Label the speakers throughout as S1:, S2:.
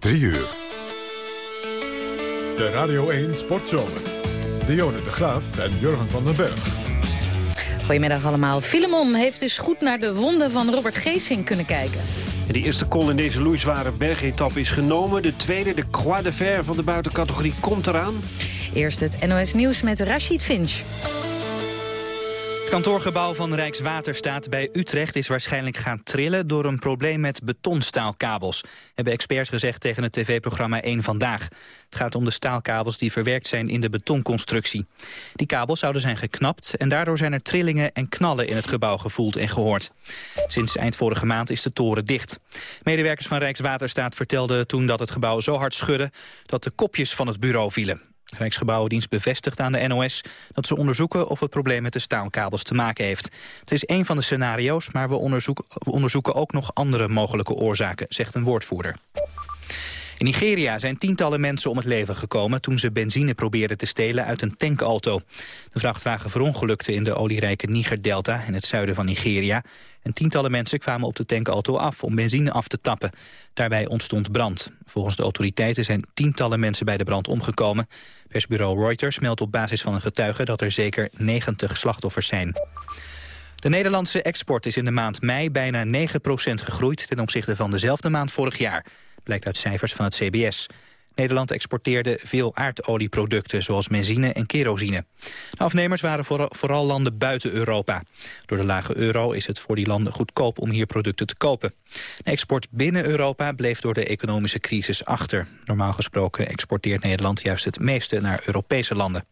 S1: 3 uur. De Radio 1 Sportzomer. Dionne de Graaf en Jurgen van den Berg.
S2: Goedemiddag allemaal. Filemon heeft dus goed naar de wonden van Robert Geesing kunnen kijken.
S3: De eerste call in deze loeizware bergetappe is genomen. De tweede, de Croix de Fer van de buitencategorie, komt eraan.
S2: Eerst het NOS Nieuws met Rashid Finch.
S4: Het kantoorgebouw van Rijkswaterstaat bij Utrecht is waarschijnlijk gaan trillen door een probleem met betonstaalkabels, hebben experts gezegd tegen het tv-programma 1 Vandaag. Het gaat om de staalkabels die verwerkt zijn in de betonconstructie. Die kabels zouden zijn geknapt en daardoor zijn er trillingen en knallen in het gebouw gevoeld en gehoord. Sinds eind vorige maand is de toren dicht. Medewerkers van Rijkswaterstaat vertelden toen dat het gebouw zo hard schudde dat de kopjes van het bureau vielen. Rijksgebouwendienst bevestigt aan de NOS dat ze onderzoeken of het probleem met de staalkabels te maken heeft. Het is één van de scenario's, maar we we onderzoeken ook nog andere mogelijke oorzaken, zegt een woordvoerder. In Nigeria zijn tientallen mensen om het leven gekomen toen ze benzine probeerden te stelen uit een tankauto. De vrachtwagen verongelukte in de olierijke Niger-delta in het zuiden van Nigeria. En tientallen mensen kwamen op de tankauto af om benzine af te tappen. Daarbij ontstond brand. Volgens de autoriteiten zijn tientallen mensen bij de brand omgekomen. Persbureau Reuters meldt op basis van een getuige dat er zeker 90 slachtoffers zijn. De Nederlandse export is in de maand mei bijna 9% gegroeid... ten opzichte van dezelfde maand vorig jaar blijkt uit cijfers van het CBS. Nederland exporteerde veel aardolieproducten zoals benzine en kerosine. De afnemers waren vooral landen buiten Europa. Door de lage euro is het voor die landen goedkoop om hier producten te kopen. De export binnen Europa bleef door de economische crisis achter. Normaal gesproken exporteert Nederland juist het meeste naar Europese landen.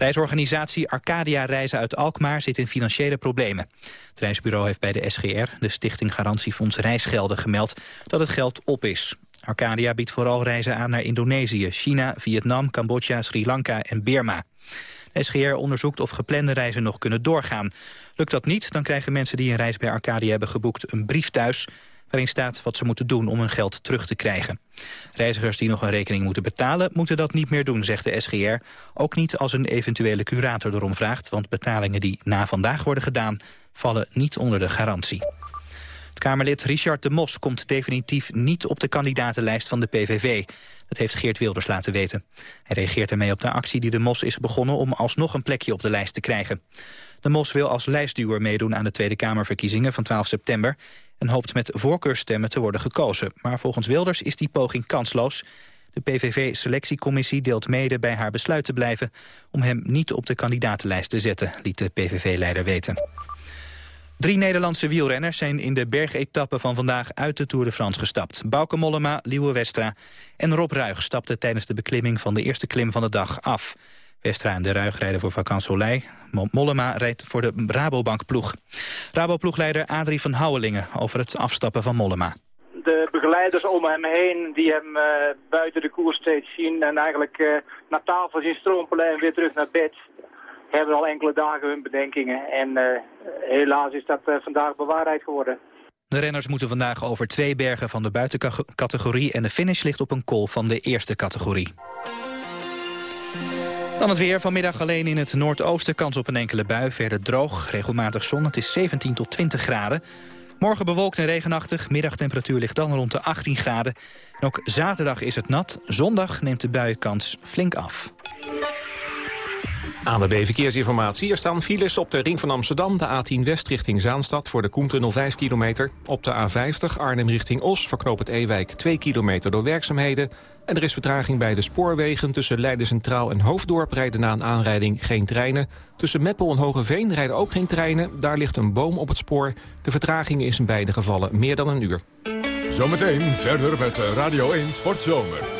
S4: Reisorganisatie Arcadia Reizen uit Alkmaar zit in financiële problemen. Het reisbureau heeft bij de SGR, de Stichting Garantiefonds Reisgelden, gemeld dat het geld op is. Arcadia biedt vooral reizen aan naar Indonesië, China, Vietnam, Cambodja, Sri Lanka en Birma. De SGR onderzoekt of geplande reizen nog kunnen doorgaan. Lukt dat niet, dan krijgen mensen die een reis bij Arcadia hebben geboekt een brief thuis waarin staat wat ze moeten doen om hun geld terug te krijgen. Reizigers die nog een rekening moeten betalen, moeten dat niet meer doen, zegt de SGR. Ook niet als een eventuele curator erom vraagt, want betalingen die na vandaag worden gedaan, vallen niet onder de garantie. Kamerlid Richard de Mos komt definitief niet op de kandidatenlijst van de PVV. Dat heeft Geert Wilders laten weten. Hij reageert ermee op de actie die de Mos is begonnen om alsnog een plekje op de lijst te krijgen. De Mos wil als lijstduwer meedoen aan de Tweede Kamerverkiezingen van 12 september en hoopt met voorkeurstemmen te worden gekozen. Maar volgens Wilders is die poging kansloos. De PVV-selectiecommissie deelt mede bij haar besluit te blijven... om hem niet op de kandidatenlijst te zetten, liet de PVV-leider weten. Drie Nederlandse wielrenners zijn in de bergetappe van vandaag uit de Tour de France gestapt. Bauke Mollema, Liewe Westra en Rob Ruig stapten tijdens de beklimming van de eerste klim van de dag af. Westra en de Ruig rijden voor Vakant Soleil. Mollema rijdt voor de Rabobank-ploeg. Rabo-ploegleider Adrie van Houwelingen over het afstappen van Mollema.
S5: De begeleiders om hem heen die hem uh, buiten de koers steeds zien... en eigenlijk uh, naar tafel zien strompelen en weer terug naar bed... hebben al enkele dagen hun bedenkingen. En uh, helaas is dat vandaag bewaarheid geworden.
S4: De renners moeten vandaag over twee bergen van de buitencategorie... en de finish ligt op een kol van de eerste categorie. Dan het weer. Vanmiddag alleen in het noordoosten kans op een enkele bui. Verder droog, regelmatig zon. Het is 17 tot 20 graden. Morgen bewolkt en regenachtig. Middagtemperatuur ligt dan rond de 18 graden. En ook zaterdag is het nat. Zondag neemt de buienkans flink af.
S6: Aan de Verkeersinformatie. Er staan files op de ring van Amsterdam, de A10 West richting Zaanstad voor de Koentunnel 5 kilometer. Op de A50 Arnhem richting Os verknoopt het Ewijk 2 kilometer door werkzaamheden. En er is vertraging bij de spoorwegen tussen Leiden Centraal en Hoofddorp rijden na een aanrijding geen treinen. Tussen Meppel en Hogeveen rijden ook geen treinen. Daar ligt een boom op het spoor. De vertraging is in beide gevallen meer dan een uur.
S1: Zometeen verder met Radio 1 Sportzomer.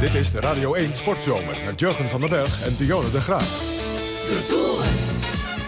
S1: Dit is de Radio 1 Sportzomer met Jurgen van den Berg en Dionne de Graaf.
S3: De Tour.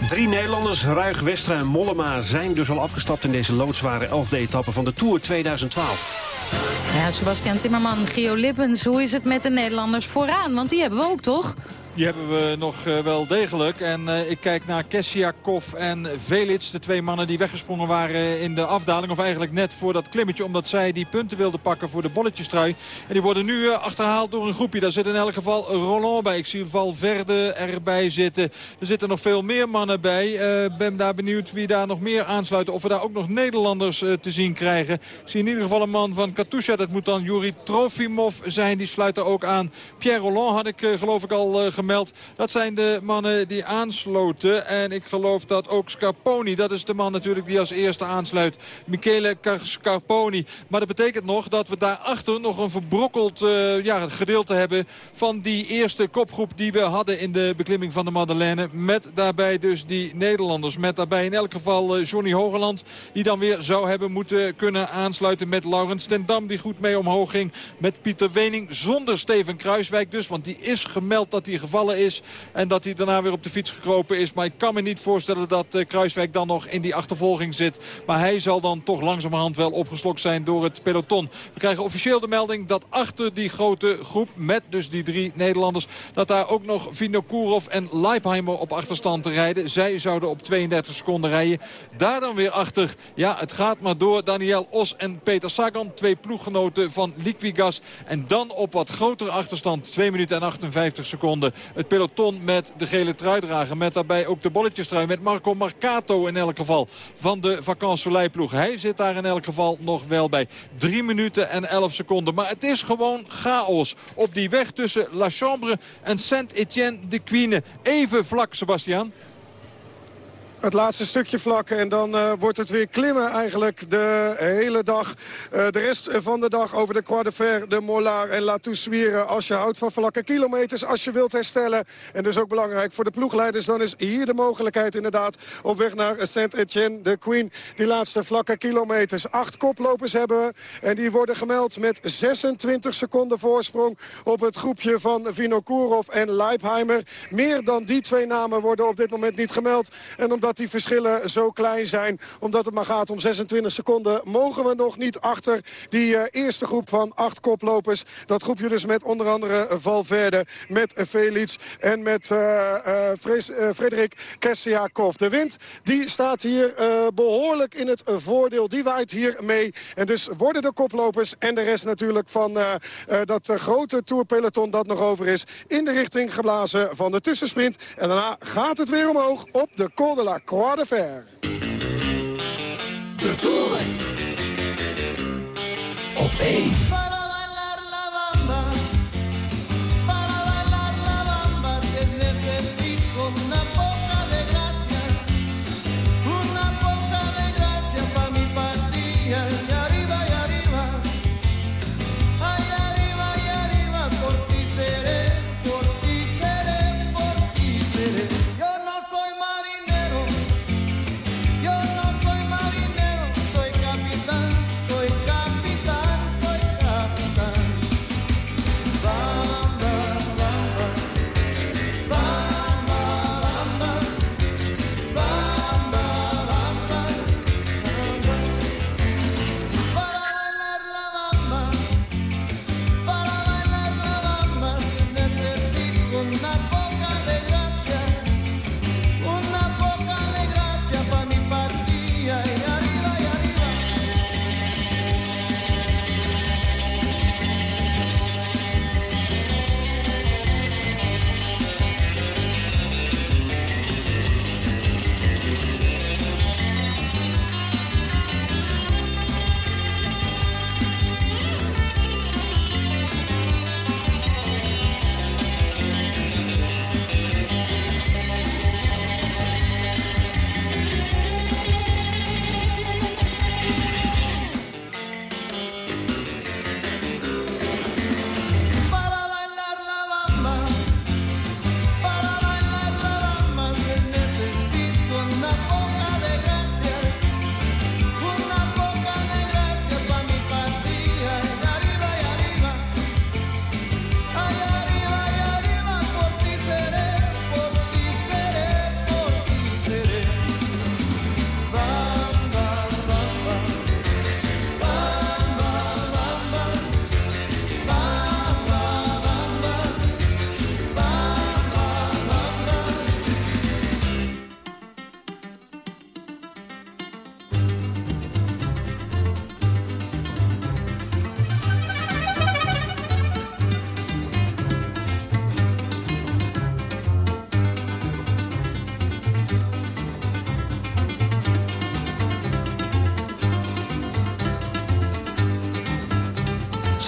S3: Drie Nederlanders, Ruig, Westra en Mollema... zijn dus al afgestapt in deze loodzware elfde etappe van de Tour 2012.
S2: Ja, Sebastian Timmerman, Gio Lippens, hoe is het met de Nederlanders vooraan? Want die hebben we ook, toch?
S7: Die hebben we nog uh, wel degelijk. En uh, ik kijk naar Kessiakov en Velits. De twee mannen die weggesprongen waren in de afdaling. Of eigenlijk net voor dat klimmetje. Omdat zij die punten wilden pakken voor de bolletjestrui. En die worden nu uh, achterhaald door een groepje. Daar zit in elk geval Roland bij. Ik zie Valverde erbij zitten. Er zitten nog veel meer mannen bij. Ik ben daar benieuwd wie daar nog meer aansluiten. Of we daar ook nog Nederlanders te zien krijgen. Ik zie in ieder geval een man van Katusha. Dat moet dan Juri Trofimov zijn. Die sluit er ook aan. Pierre Roland had ik geloof ik al gemeld. Dat zijn de mannen die aansloten. En ik geloof dat ook Scarponi, dat is de man natuurlijk die als eerste aansluit. Michele Scarponi. Maar dat betekent nog dat we daarachter nog een verbrokkeld uh, ja, gedeelte hebben... van die eerste kopgroep die we hadden in de beklimming van de Madeleine. Met daarbij dus die Nederlanders. Met daarbij in elk geval uh, Johnny Hogeland. Die dan weer zou hebben moeten kunnen aansluiten met Laurens ten Dam. Die goed mee omhoog ging met Pieter Wening. Zonder Steven Kruiswijk dus. Want die is gemeld dat hij is. En dat hij daarna weer op de fiets gekropen is. Maar ik kan me niet voorstellen dat uh, Kruiswijk dan nog in die achtervolging zit. Maar hij zal dan toch langzamerhand wel opgeslokt zijn door het peloton. We krijgen officieel de melding dat achter die grote groep... met dus die drie Nederlanders... dat daar ook nog Vinokourov en Leipheimer op achterstand te rijden. Zij zouden op 32 seconden rijden. Daar dan weer achter, ja, het gaat maar door. Daniel Os en Peter Sagan, twee ploeggenoten van Liquigas. En dan op wat grotere achterstand, 2 minuten en 58 seconden het peloton met de gele truidrager. Met daarbij ook de bolletjestrui. Met Marco Marcato in elk geval van de Vacances Hij zit daar in elk geval nog wel bij. 3 minuten en 11 seconden. Maar het is gewoon chaos op die weg tussen La Chambre en Saint-Étienne de Quine. Even vlak, Sebastian
S8: het laatste stukje vlakken. En dan uh, wordt het weer klimmen eigenlijk de hele dag. Uh, de rest van de dag over de Croix de Fer, de Mollard en La Toussuire. Als je houdt van vlakke kilometers, als je wilt herstellen. En dus ook belangrijk voor de ploegleiders. Dan is hier de mogelijkheid inderdaad op weg naar Saint-Etienne, de Queen. Die laatste vlakke kilometers. Acht koplopers hebben we. En die worden gemeld met 26 seconden voorsprong op het groepje van Vinokourov en Leipheimer. Meer dan die twee namen worden op dit moment niet gemeld. En omdat dat die verschillen zo klein zijn. Omdat het maar gaat om 26 seconden. Mogen we nog niet achter die uh, eerste groep van acht koplopers. Dat groepje dus met onder andere Valverde, met Felix en met uh, uh, Frederik Kessiakov. De wind die staat hier behoorlijk in het voordeel. Die waait hier mee. En dus worden de koplopers en de rest natuurlijk van dat grote tourpeloton dat nog over is... in de richting geblazen van de tussensprint. En daarna gaat het weer omhoog op de de la Croix de Fer.
S9: Tour. Op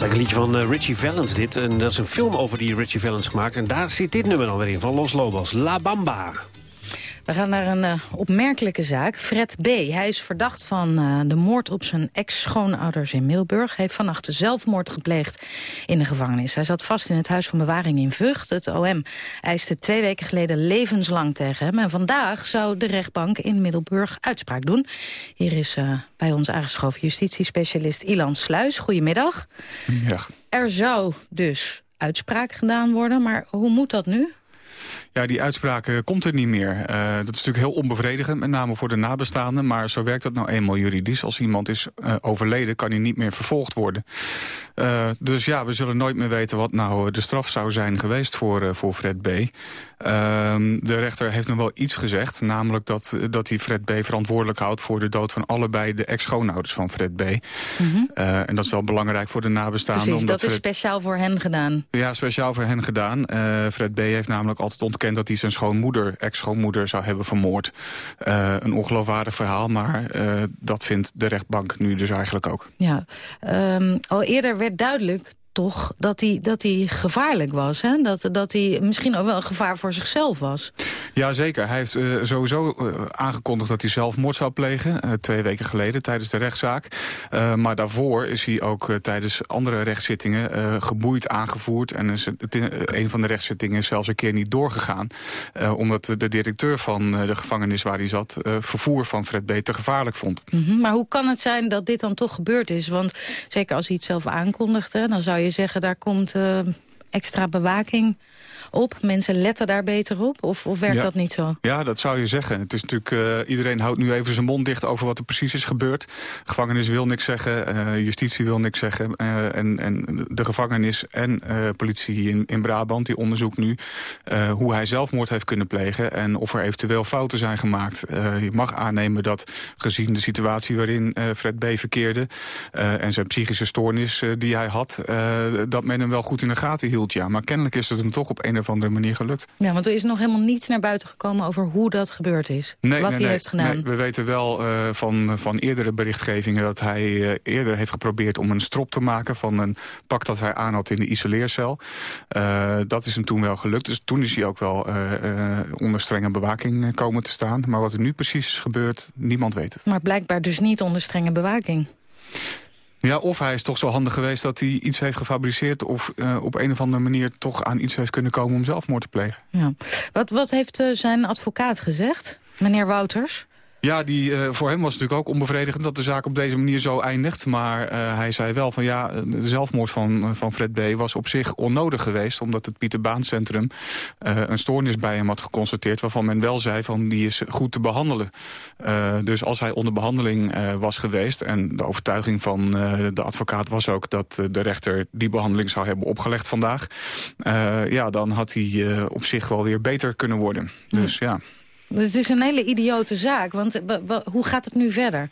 S9: 1.
S3: een liedje van uh, Richie Valens dit. En dat is een film over die Richie Valens gemaakt. En daar zit dit nummer dan weer in, van Los Lobos. La Bamba.
S2: We gaan naar een uh, opmerkelijke zaak. Fred B. Hij is verdacht van uh, de moord op zijn ex-schoonouders in Middelburg. Hij heeft vannacht zelfmoord gepleegd in de gevangenis. Hij zat vast in het huis van bewaring in Vught. Het OM eiste twee weken geleden levenslang tegen hem. En vandaag zou de rechtbank in Middelburg uitspraak doen. Hier is uh, bij ons aangeschoven justitiespecialist Ilan Sluis. Goedemiddag.
S10: Goedemiddag.
S2: Er zou dus uitspraak gedaan worden, maar hoe moet dat nu?
S10: Ja, die uitspraak uh, komt er niet meer. Uh, dat is natuurlijk heel onbevredigend, met name voor de nabestaanden. Maar zo werkt dat nou eenmaal juridisch. Als iemand is uh, overleden, kan hij niet meer vervolgd worden. dus ja, we zullen nooit meer weten wat nou de straf zou zijn geweest voor, voor Fred B. Ehm, de rechter heeft nog wel iets gezegd. Namelijk dat, dat hij Fred B. verantwoordelijk houdt voor de dood van allebei de ex-schoonouders van Fred B. Mm -hmm. en dat is wel belangrijk voor de nabestaanden.
S2: Precies,
S10: omdat
S2: dat is speciaal voor hen gedaan.
S10: Ja, speciaal voor hen gedaan. Fred B. heeft namelijk altijd ontkend dat hij zijn schoonmoeder, ex-schoonmoeder, zou hebben vermoord. Een ongeloofwaardig verhaal, maar dat vindt de rechtbank nu dus eigenlijk ook.
S2: Ja, um, al eerder werd duidelijk toch dat hij, dat hij gevaarlijk was. Hè? Dat, dat hij misschien ook wel een gevaar voor zichzelf was.
S10: Ja, zeker. Hij heeft uh, sowieso uh, aangekondigd dat hij zelfmoord zou plegen. Uh, twee weken geleden tijdens de rechtszaak. maar daarvoor is hij ook tijdens andere rechtszittingen geboeid aangevoerd. En is een van de rechtszittingen is zelfs een keer niet doorgegaan. omdat de directeur van de gevangenis waar hij zat... vervoer van Fred B. te gevaarlijk vond.
S2: Mm -hmm. Maar hoe kan het zijn dat dit dan toch gebeurd is? Want zeker als hij het zelf aankondigt, hè, dan zou je je zeggen, daar komt uh, extra bewaking op? Mensen letten daar beter op? Of, of werkt
S10: ja.
S2: dat niet zo?
S10: Ja, dat zou je zeggen. Het is natuurlijk, uh, iedereen houdt nu even zijn mond dicht over wat er precies is gebeurd. Gevangenis wil niks zeggen, uh, justitie wil niks zeggen. Uh, en, en de gevangenis en politie in, in Brabant, die onderzoekt nu hoe hij zelfmoord heeft kunnen plegen. En of er eventueel fouten zijn gemaakt. je mag aannemen dat gezien de situatie waarin Fred B. verkeerde... en zijn psychische stoornis die hij had, dat men hem wel goed in de gaten hield. Ja. Maar kennelijk is het hem toch op een of andere manier gelukt.
S2: Ja, want er is nog helemaal niets naar buiten gekomen over hoe dat gebeurd is.
S10: Nee,
S2: wat
S10: nee,
S2: hij
S10: nee,
S2: heeft gedaan.
S10: Nee, we weten wel uh, van, van eerdere berichtgevingen dat hij uh, eerder heeft geprobeerd om een strop te maken van een pak dat hij aan had in de isoleercel. Uh, dat is hem toen wel gelukt. Dus toen is hij ook wel onder strenge bewaking komen te staan. Maar wat er nu precies is gebeurd, niemand weet het.
S2: Maar blijkbaar dus niet onder strenge bewaking.
S10: Ja, of hij is toch zo handig geweest dat hij iets heeft gefabriceerd... of uh, op een of andere manier toch aan iets heeft kunnen komen om zelfmoord te plegen.
S2: Ja. Wat, wat heeft uh, zijn advocaat gezegd, meneer Wouters?
S10: Ja, die, uh, voor hem was het natuurlijk ook onbevredigend dat de zaak op deze manier zo eindigt. Maar uh, hij zei wel van ja, de zelfmoord van, van Fred B. was op zich onnodig geweest. Omdat het Pieter Baan Centrum uh, een stoornis bij hem had geconstateerd. Waarvan men wel zei van die is goed te behandelen. dus als hij onder behandeling was geweest. En de overtuiging van de advocaat was ook dat de rechter die behandeling zou hebben opgelegd vandaag. ja, dan had hij op zich wel weer beter kunnen worden. Dus ja.
S2: Het is een hele idiote zaak, want hoe gaat het nu verder?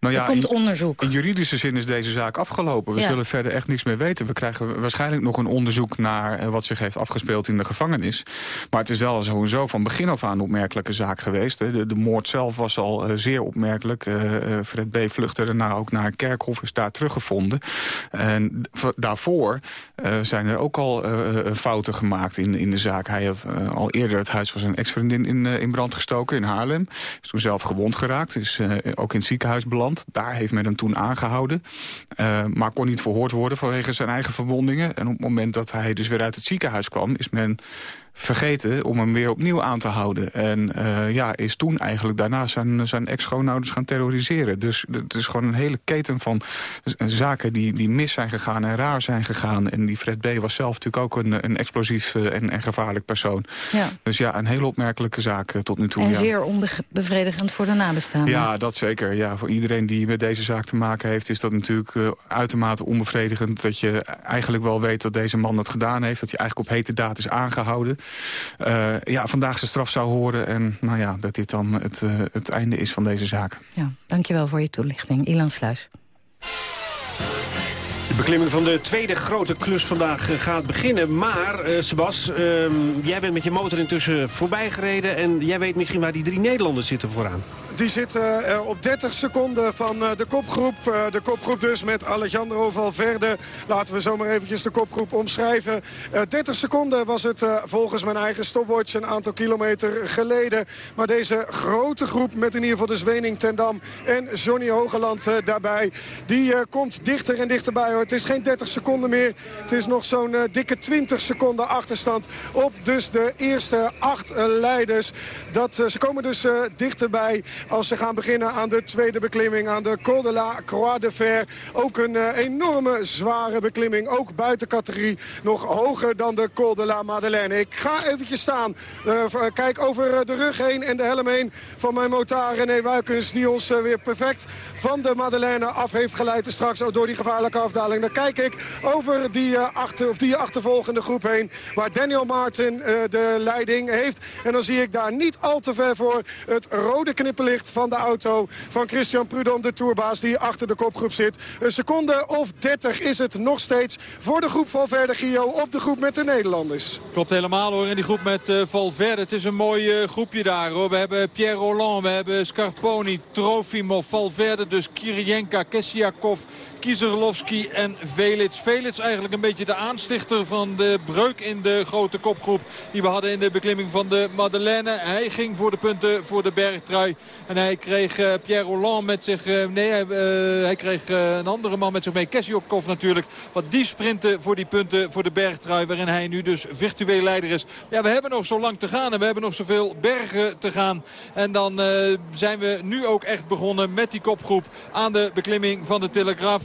S10: Nou ja,
S2: er komt onderzoek.
S10: In juridische zin is deze zaak afgelopen. We
S2: ja.
S10: zullen verder echt niks meer weten. We krijgen waarschijnlijk nog een onderzoek naar uh, wat zich heeft afgespeeld in de gevangenis. Maar het is wel sowieso van begin af aan een opmerkelijke zaak geweest. De, de, moord zelf was al uh, zeer opmerkelijk. Uh, Fred B. vluchtte daarna ook naar een kerkhof, is daar teruggevonden. En daarvoor zijn er ook al fouten gemaakt in, in de zaak. Hij had al eerder het huis van zijn ex-vriendin in, in brand gestoken in Haarlem. Is toen zelf gewond geraakt. Is ook in het ziekenhuis beland. Daar heeft men hem toen aangehouden. Uh, maar kon niet verhoord worden vanwege zijn eigen verwondingen. En op het moment dat hij dus weer uit het ziekenhuis kwam... is men vergeten om hem weer opnieuw aan te houden. En uh, ja, is toen eigenlijk daarna zijn, zijn ex-schoonouders gaan terroriseren. Dus het is gewoon een hele keten van zaken die, die mis zijn gegaan en raar zijn gegaan. En die Fred B. was zelf natuurlijk ook een, een explosief en, en gevaarlijk persoon.
S2: Ja.
S10: Dus ja, een hele opmerkelijke zaak uh, tot nu toe.
S2: En
S10: ja.
S2: zeer onbevredigend voor de nabestaanden.
S10: Ja, dat zeker. Ja, voor iedereen die met deze zaak te maken heeft... is dat natuurlijk uh, uitermate onbevredigend. Dat je eigenlijk wel weet dat deze man dat gedaan heeft. Dat hij eigenlijk op hete daad is aangehouden. Uh, ja, vandaag zijn straf zou horen. En nou ja, dat dit dan het, uh, het einde is van deze zaak.
S2: Ja, dankjewel voor je toelichting. Ilan Sluis.
S3: De beklimming van de tweede grote klus vandaag gaat beginnen. Maar, uh, Sebas, uh, jij bent met je motor intussen voorbij gereden... en jij weet misschien waar die drie Nederlanders zitten vooraan.
S8: Die zit op 30 seconden van de kopgroep. de kopgroep dus met Alejandro Valverde. Laten we zomaar eventjes de kopgroep omschrijven. 30 seconden was het volgens mijn eigen stopwatch een aantal kilometer geleden. Maar deze grote groep met in ieder geval de Zwening Tendam en Johnny Hogeland daarbij. Die komt dichter en dichterbij. Hoor. Het is geen 30 seconden meer. Het is nog zo'n dikke 20 seconden achterstand op dus de eerste acht leiders. Dat, ze komen dus dichterbij als ze gaan beginnen aan de tweede beklimming. Aan de Col de la Croix de Fer. Ook een enorme zware beklimming. Ook buiten categorie nog hoger dan de Col de la Madeleine. Ik ga eventjes staan. kijk over de rug heen en de helm heen van mijn motaar René Wuikens. Die ons weer perfect van de Madeleine af heeft geleid. Straks door die gevaarlijke afdaling. Dan kijk ik over die, achter, of die achtervolgende groep heen. Waar Daniel Martin de leiding heeft. En dan zie ik daar niet al te ver voor het rode van de auto van Christian Prudhomme, de tourbaas die achter de kopgroep zit. Een seconde of 30 is het nog steeds voor de groep Valverde Gio op de groep met de Nederlanders.
S7: Klopt helemaal hoor in die groep met uh, Valverde. Het is een mooi uh, groepje daar hoor. We hebben Pierre Roland, we hebben Scarponi, Trofimov, Valverde, dus Kirienka, Kessiakov, Kieserlovski en Velits. Velits eigenlijk een beetje de aanstichter van de breuk in de grote kopgroep die we hadden in de beklimming van de Madeleine. Hij ging voor de punten voor de bergtrui. En hij kreeg uh, Pierre Roland met zich... Uh, nee, hij, uh, hij kreeg een andere man met zich mee. Kessiokov natuurlijk. Wat die sprinten voor die punten voor de bergtrui. Waarin hij nu dus virtueel leider is. Ja, we hebben nog zo lang te gaan. En we hebben nog zoveel bergen te gaan. En dan zijn we nu ook echt begonnen met die kopgroep aan de beklimming van de Telegraaf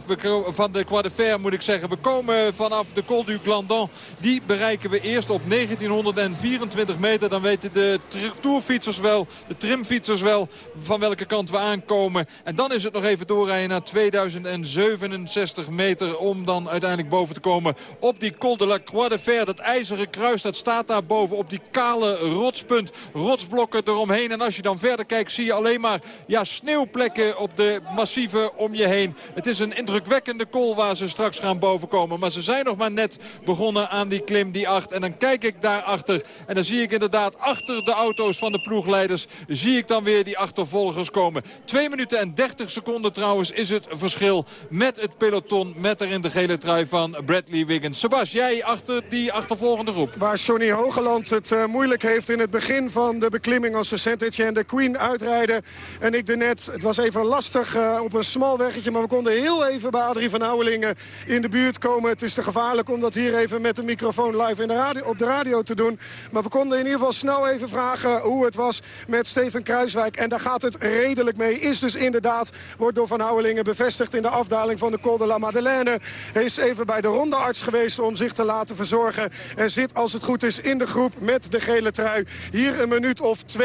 S7: van de Croix de Fer moet ik zeggen. We komen vanaf de Col du Glandon. Die bereiken we eerst op 1924 meter. Dan weten de tourfietsers wel, de trimfietsers wel van welke kant we aankomen. En dan is het nog even doorrijden naar 2067 meter om dan uiteindelijk boven te komen op die Col de la Croix de Fer. Dat ijzeren kruis dat staat daar boven op die kale rotspunt. Rotsblokken eromheen. En als je dan verder kijkt zie je alleen maar ja, sneeuwplekken op de massieven om je heen. Het is een indrukwekkende col waar ze straks gaan bovenkomen. Maar ze zijn nog maar net begonnen aan die klim, die acht. En dan kijk ik daarachter en dan zie ik inderdaad achter de auto's van de ploegleiders... zie ik dan weer die achtervolgers komen. 2 minuten en 30 seconden trouwens is het verschil met het peloton... met er in de gele trui van Bradley Wiggins. Sebas, jij achter die achtervolgende groep.
S8: Waar Johnny Hogeland het uh, moeilijk heeft in het begin van de beklimming... als de Santich en de Queen uitrijden. En ik de net, het was even lastig uh, op een smal weggetje... maar we konden heel even bij Adrie van Houwelingen in de buurt komen. Het is te gevaarlijk om dat hier even met de microfoon live in de radio, op de radio te doen. Maar we konden in ieder geval snel even vragen hoe het was met Steven Kruiswijk. En daar gaat het redelijk mee. Is dus inderdaad, wordt door Van Houwelingen bevestigd in de afdaling van de Col de la Madeleine. Hij is even bij de rondearts geweest om zich te laten verzorgen. En zit als het goed is in de groep met de gele trui. Hier een minuut of 2,5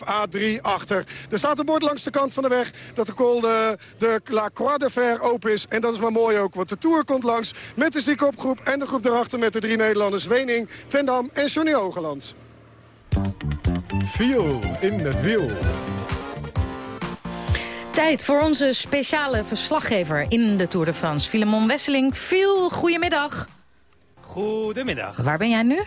S8: A3 achter. Er staat een bord langs de kant van de weg dat de Col de, de La Croix de Fer open is. En dat is maar mooi ook, want de Tour komt langs met de die kopgroep en de groep daarachter met de drie Nederlanders. Wening, Tendam en Johnny Hogeland.
S1: Viel in het wiel.
S2: Tijd voor onze speciale verslaggever in de Tour de France. Filemon Wesseling, veel goedemiddag.
S11: Goedemiddag.
S2: Waar ben jij nu?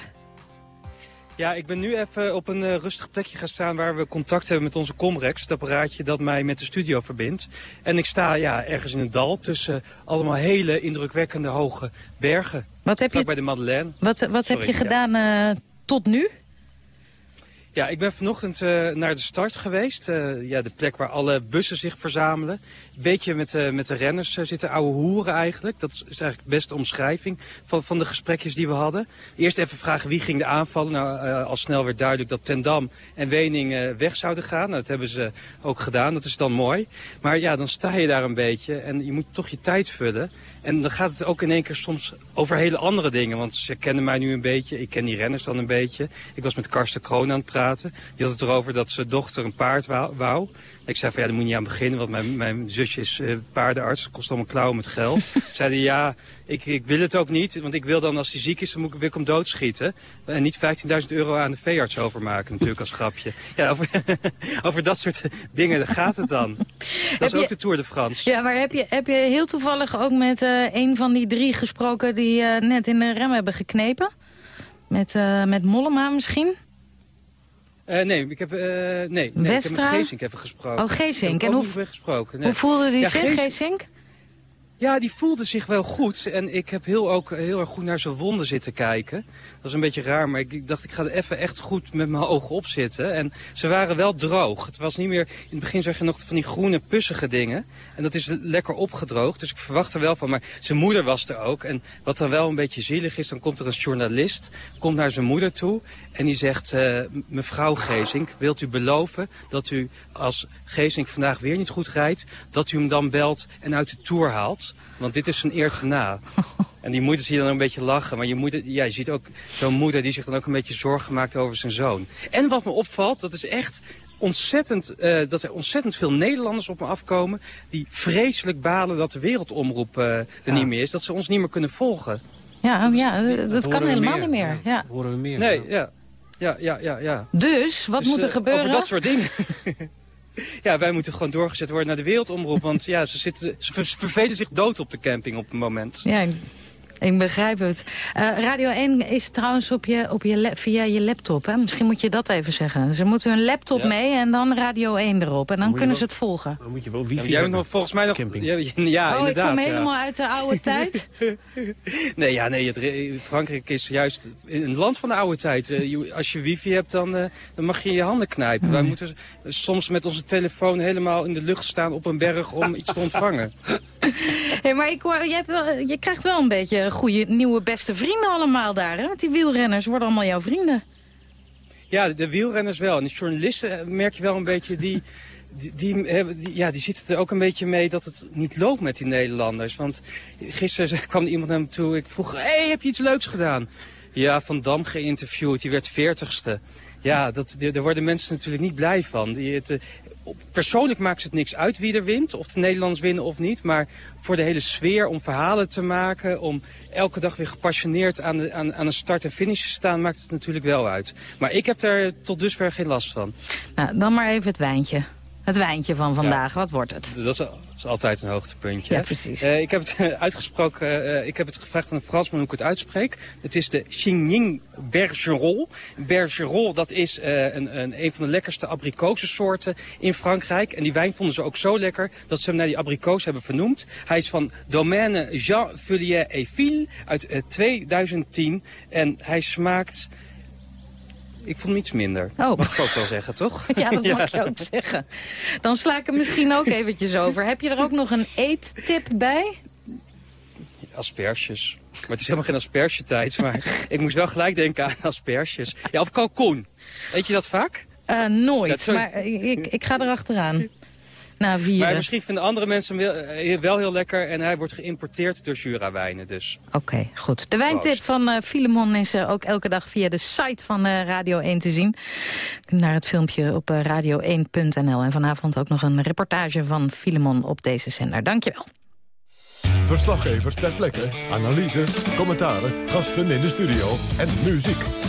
S11: Ja, ik ben nu even op een uh, rustig plekje gaan staan waar we contact hebben met onze Comrex. Het apparaatje dat mij met de studio verbindt. En ik sta ja, ergens in een dal tussen allemaal hele indrukwekkende hoge bergen.
S2: Wat heb je,
S11: bij de Madeleine.
S2: Wat, wat heb je gedaan uh, tot nu?
S11: Ja, ik ben vanochtend uh, naar de start geweest. Uh, ja, de plek waar alle bussen zich verzamelen. Beetje met, uh, met de renners zitten oude hoeren eigenlijk. Dat is eigenlijk de omschrijving van, van de gesprekjes die we hadden. Eerst even vragen wie ging de aanvallen. Nou, al snel werd duidelijk dat Tendam en Wening weg zouden gaan. Nou, dat hebben ze ook gedaan. Dat is dan mooi. Maar ja, dan sta je daar een beetje en je moet toch je tijd vullen. En dan gaat het ook in één keer soms over hele andere dingen. Want ze kennen mij nu een beetje. Ik ken die renners dan een beetje. Ik was met Karsten Kroon aan het praten. Die had het erover dat zijn dochter een paard wou. Ik zei van ja, daar moet je niet aan beginnen, want mijn, mijn zusje is uh, paardenarts. kost allemaal klauwen met geld. Zeiden ja, ik, ik wil het ook niet, want ik wil dan als hij ziek is, dan moet ik, wil ik hem doodschieten. En niet 15.000 euro aan de veearts overmaken natuurlijk als grapje. Ja, over, over dat soort dingen gaat het dan. Dat is ook de Tour de France.
S2: Ja, maar heb je, heb je heel toevallig ook met uh, een van die drie gesproken die uh, net in de rem hebben geknepen? Met, met Mollema misschien?
S11: Uh, nee, ik heb, uh, nee, nee, ik heb met Geesink even gesproken.
S2: Oh, Geesink. En
S11: hoe, gesproken,
S2: nee. hoe voelde die ja, zich, Geesink?
S11: Ja, die voelde zich wel goed. En ik heb heel, ook heel erg goed naar zijn wonden zitten kijken. Is een beetje raar, maar ik, dacht ik ga er even echt goed met mijn ogen op zitten. En ze waren wel droog. Het was niet meer, in het begin zag je nog van die groene pussige dingen. En dat is lekker opgedroogd, dus ik verwacht er wel van. Maar zijn moeder was er ook. En wat dan wel een beetje zielig is, dan komt er een journalist, komt naar zijn moeder toe. En die zegt, uh, mevrouw Gezink, wilt u beloven dat u als Gezink vandaag weer niet goed rijdt... dat u hem dan belt en uit de tour haalt? Want dit is zijn eer te na. En die moeder zie je dan een beetje lachen. Maar je, moeder, ja, je ziet ook zo'n moeder die zich dan ook een beetje zorgen maakt over zijn zoon. En wat me opvalt, dat is echt ontzettend, uh, dat er ontzettend veel Nederlanders op me afkomen... die vreselijk balen dat de wereldomroep uh, er niet meer is. Dat ze ons niet meer kunnen volgen.
S2: Ja, ja dat, kan helemaal niet meer. Ja.
S3: horen we meer.
S11: Nee, ja. Ja, ja, ja, ja.
S2: Dus, wat dus, moet er uh, gebeuren?
S11: Over dat soort dingen. ja, wij moeten gewoon doorgezet worden naar de wereldomroep. Want ja, ze, zitten, ze vervelen zich dood op de camping op het moment.
S2: Ja, ik begrijp het. Uh, Radio 1 is trouwens op je, op je via je laptop. Hè? Misschien moet je dat even zeggen. Ze moeten hun laptop mee en dan Radio 1 erop. En dan kunnen ze het volgen.
S3: Dan moet je wel wifi
S11: ja, nog, volgens mij nog...
S3: Camping.
S11: Ja, ja
S2: oh,
S11: inderdaad. ik
S2: kom helemaal uit de oude tijd?
S11: nee, ja, nee, Frankrijk is juist een land van de oude tijd. Uh, als je wifi hebt, dan, uh, dan mag je je handen knijpen. Wij moeten soms met onze telefoon helemaal in de lucht staan op een berg om iets te ontvangen.
S2: hey, maar je, je krijgt wel een beetje goede nieuwe beste vrienden allemaal daar. Hè? Die wielrenners worden allemaal jouw vrienden.
S11: Ja, de wielrenners wel. En de journalisten merk je wel een beetje, die, die, die, ja, die zitten er ook een beetje mee dat het niet loopt met die Nederlanders. Want gisteren kwam er iemand naar me toe, ik vroeg, hey, heb je iets leuks gedaan? Ja, Van Dam geïnterviewd, die werd veertigste. Ja, dat, daar worden mensen natuurlijk niet blij van. Die, het, eh, persoonlijk maakt het niks uit wie er wint, of de Nederlanders winnen of niet. Maar voor de hele sfeer, om verhalen te maken, om elke dag weer gepassioneerd aan, de, aan, aan een start en finish te staan, maakt het natuurlijk wel uit. Maar ik heb daar tot dusver geen last van.
S2: Nou, dan maar even het wijntje. Het wijntje van vandaag, wat wordt het?
S11: Dat is, is, altijd een hoogtepuntje.
S2: Ja, precies.
S11: Uh, ik heb het uh, uitgesproken, uh, ik heb het gevraagd aan een Fransman hoe ik het uitspreek. Het is de Chignin Bergerol. Bergerol, dat is een, een, een van de lekkerste abrikozensoorten in Frankrijk. En die wijn vonden ze ook zo lekker dat ze hem naar die abrikoos hebben vernoemd. Hij is van Domaine Jean Fullier et Fille uit 2010. En hij smaakt ik vond iets minder. Oh. Mag ik ook wel zeggen, toch?
S2: Ja, dat mag je ook zeggen. Dan sla ik hem misschien ook eventjes over. Heb je er ook nog een eettip bij?
S11: Asperges. Maar het is helemaal geen aspergetijd. Maar ik moest wel gelijk denken aan asperges. Ja, of kalkoen. Eet je dat vaak?
S2: Uh, nooit, maar ik, ik ga erachteraan na vieren.
S11: Maar misschien vinden andere mensen hem wel heel lekker. En hij wordt geïmporteerd door Jura-wijnen dus.
S2: Oké, goed. De wijntip van uh, Filemon is uh, ook elke dag via de site van uh, Radio 1 te zien. Naar het filmpje op radio1.nl. En vanavond ook nog een reportage van Filemon op deze zender. Dankjewel.
S1: Verslaggevers ter plekke, analyses, commentaren, gasten in de studio en muziek.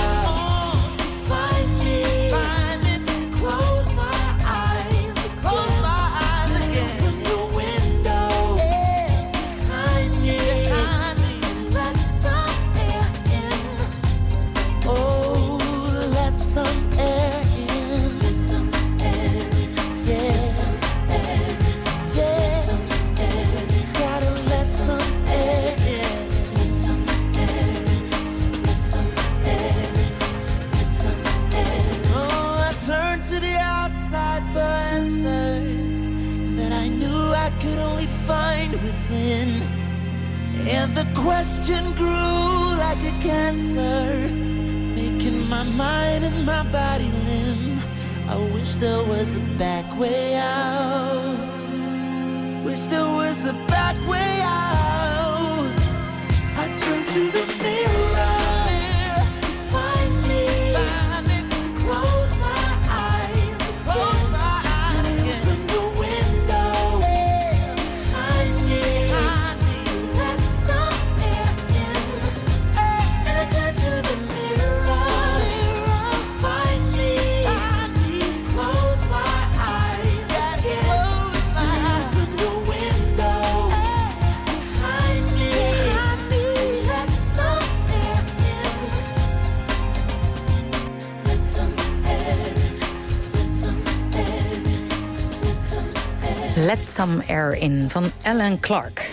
S12: question grew like a cancer, making my mind and my body limp. I wish there was a back way out. Wish there was a back way Let Some Air In
S2: van Alan Clark.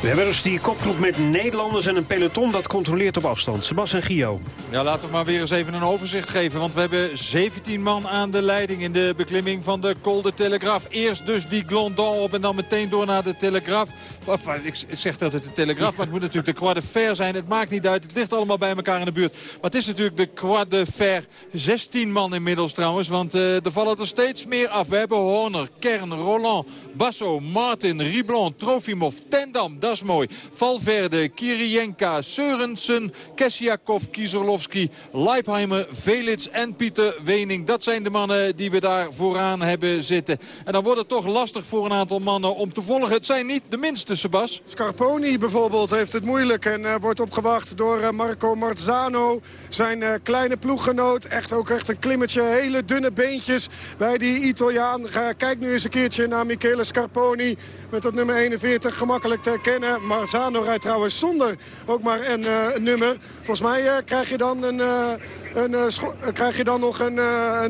S3: We hebben dus die kopgroep met Nederlanders en een peloton dat controleert op afstand. Sebas en Gio.
S7: Ja, laten we maar weer eens even een overzicht geven. Want we hebben 17 man aan de leiding in de beklimming van de Col de Telegraaf. Eerst dus die Glondon op en dan meteen door naar de Telegraaf. Of, ik zeg dat het de Telegraaf, maar het moet natuurlijk de Croix de Fer zijn. Het maakt niet uit, het ligt allemaal bij elkaar in de buurt. Maar het is natuurlijk de Croix de Fer. 16 man inmiddels trouwens, want uh, er vallen er steeds meer af. We hebben Horner, Kern, Roland, Basso, Martin, Riblon, Trofimov, Tendam. Dat is mooi. Valverde, Kirienka, Seurensen, Kessiakov, Leipheimer, Velits en Pieter Wening. Dat zijn de mannen die we daar vooraan hebben zitten. En dan wordt het toch lastig voor een aantal mannen om te volgen. Het zijn niet de minste, Sebas.
S8: Scarponi bijvoorbeeld heeft het moeilijk en uh, wordt opgewacht door uh, Marco Marzano. Zijn uh, kleine ploeggenoot. Echt ook echt een klimmetje. Hele dunne beentjes bij die Italiaan. Kijk nu eens een keertje naar Michele Scarponi. Met dat nummer 41 gemakkelijk te herkennen. Marzano rijdt trouwens zonder ook maar een, een nummer. Volgens mij krijg je dan een... En uh, krijg je dan nog een,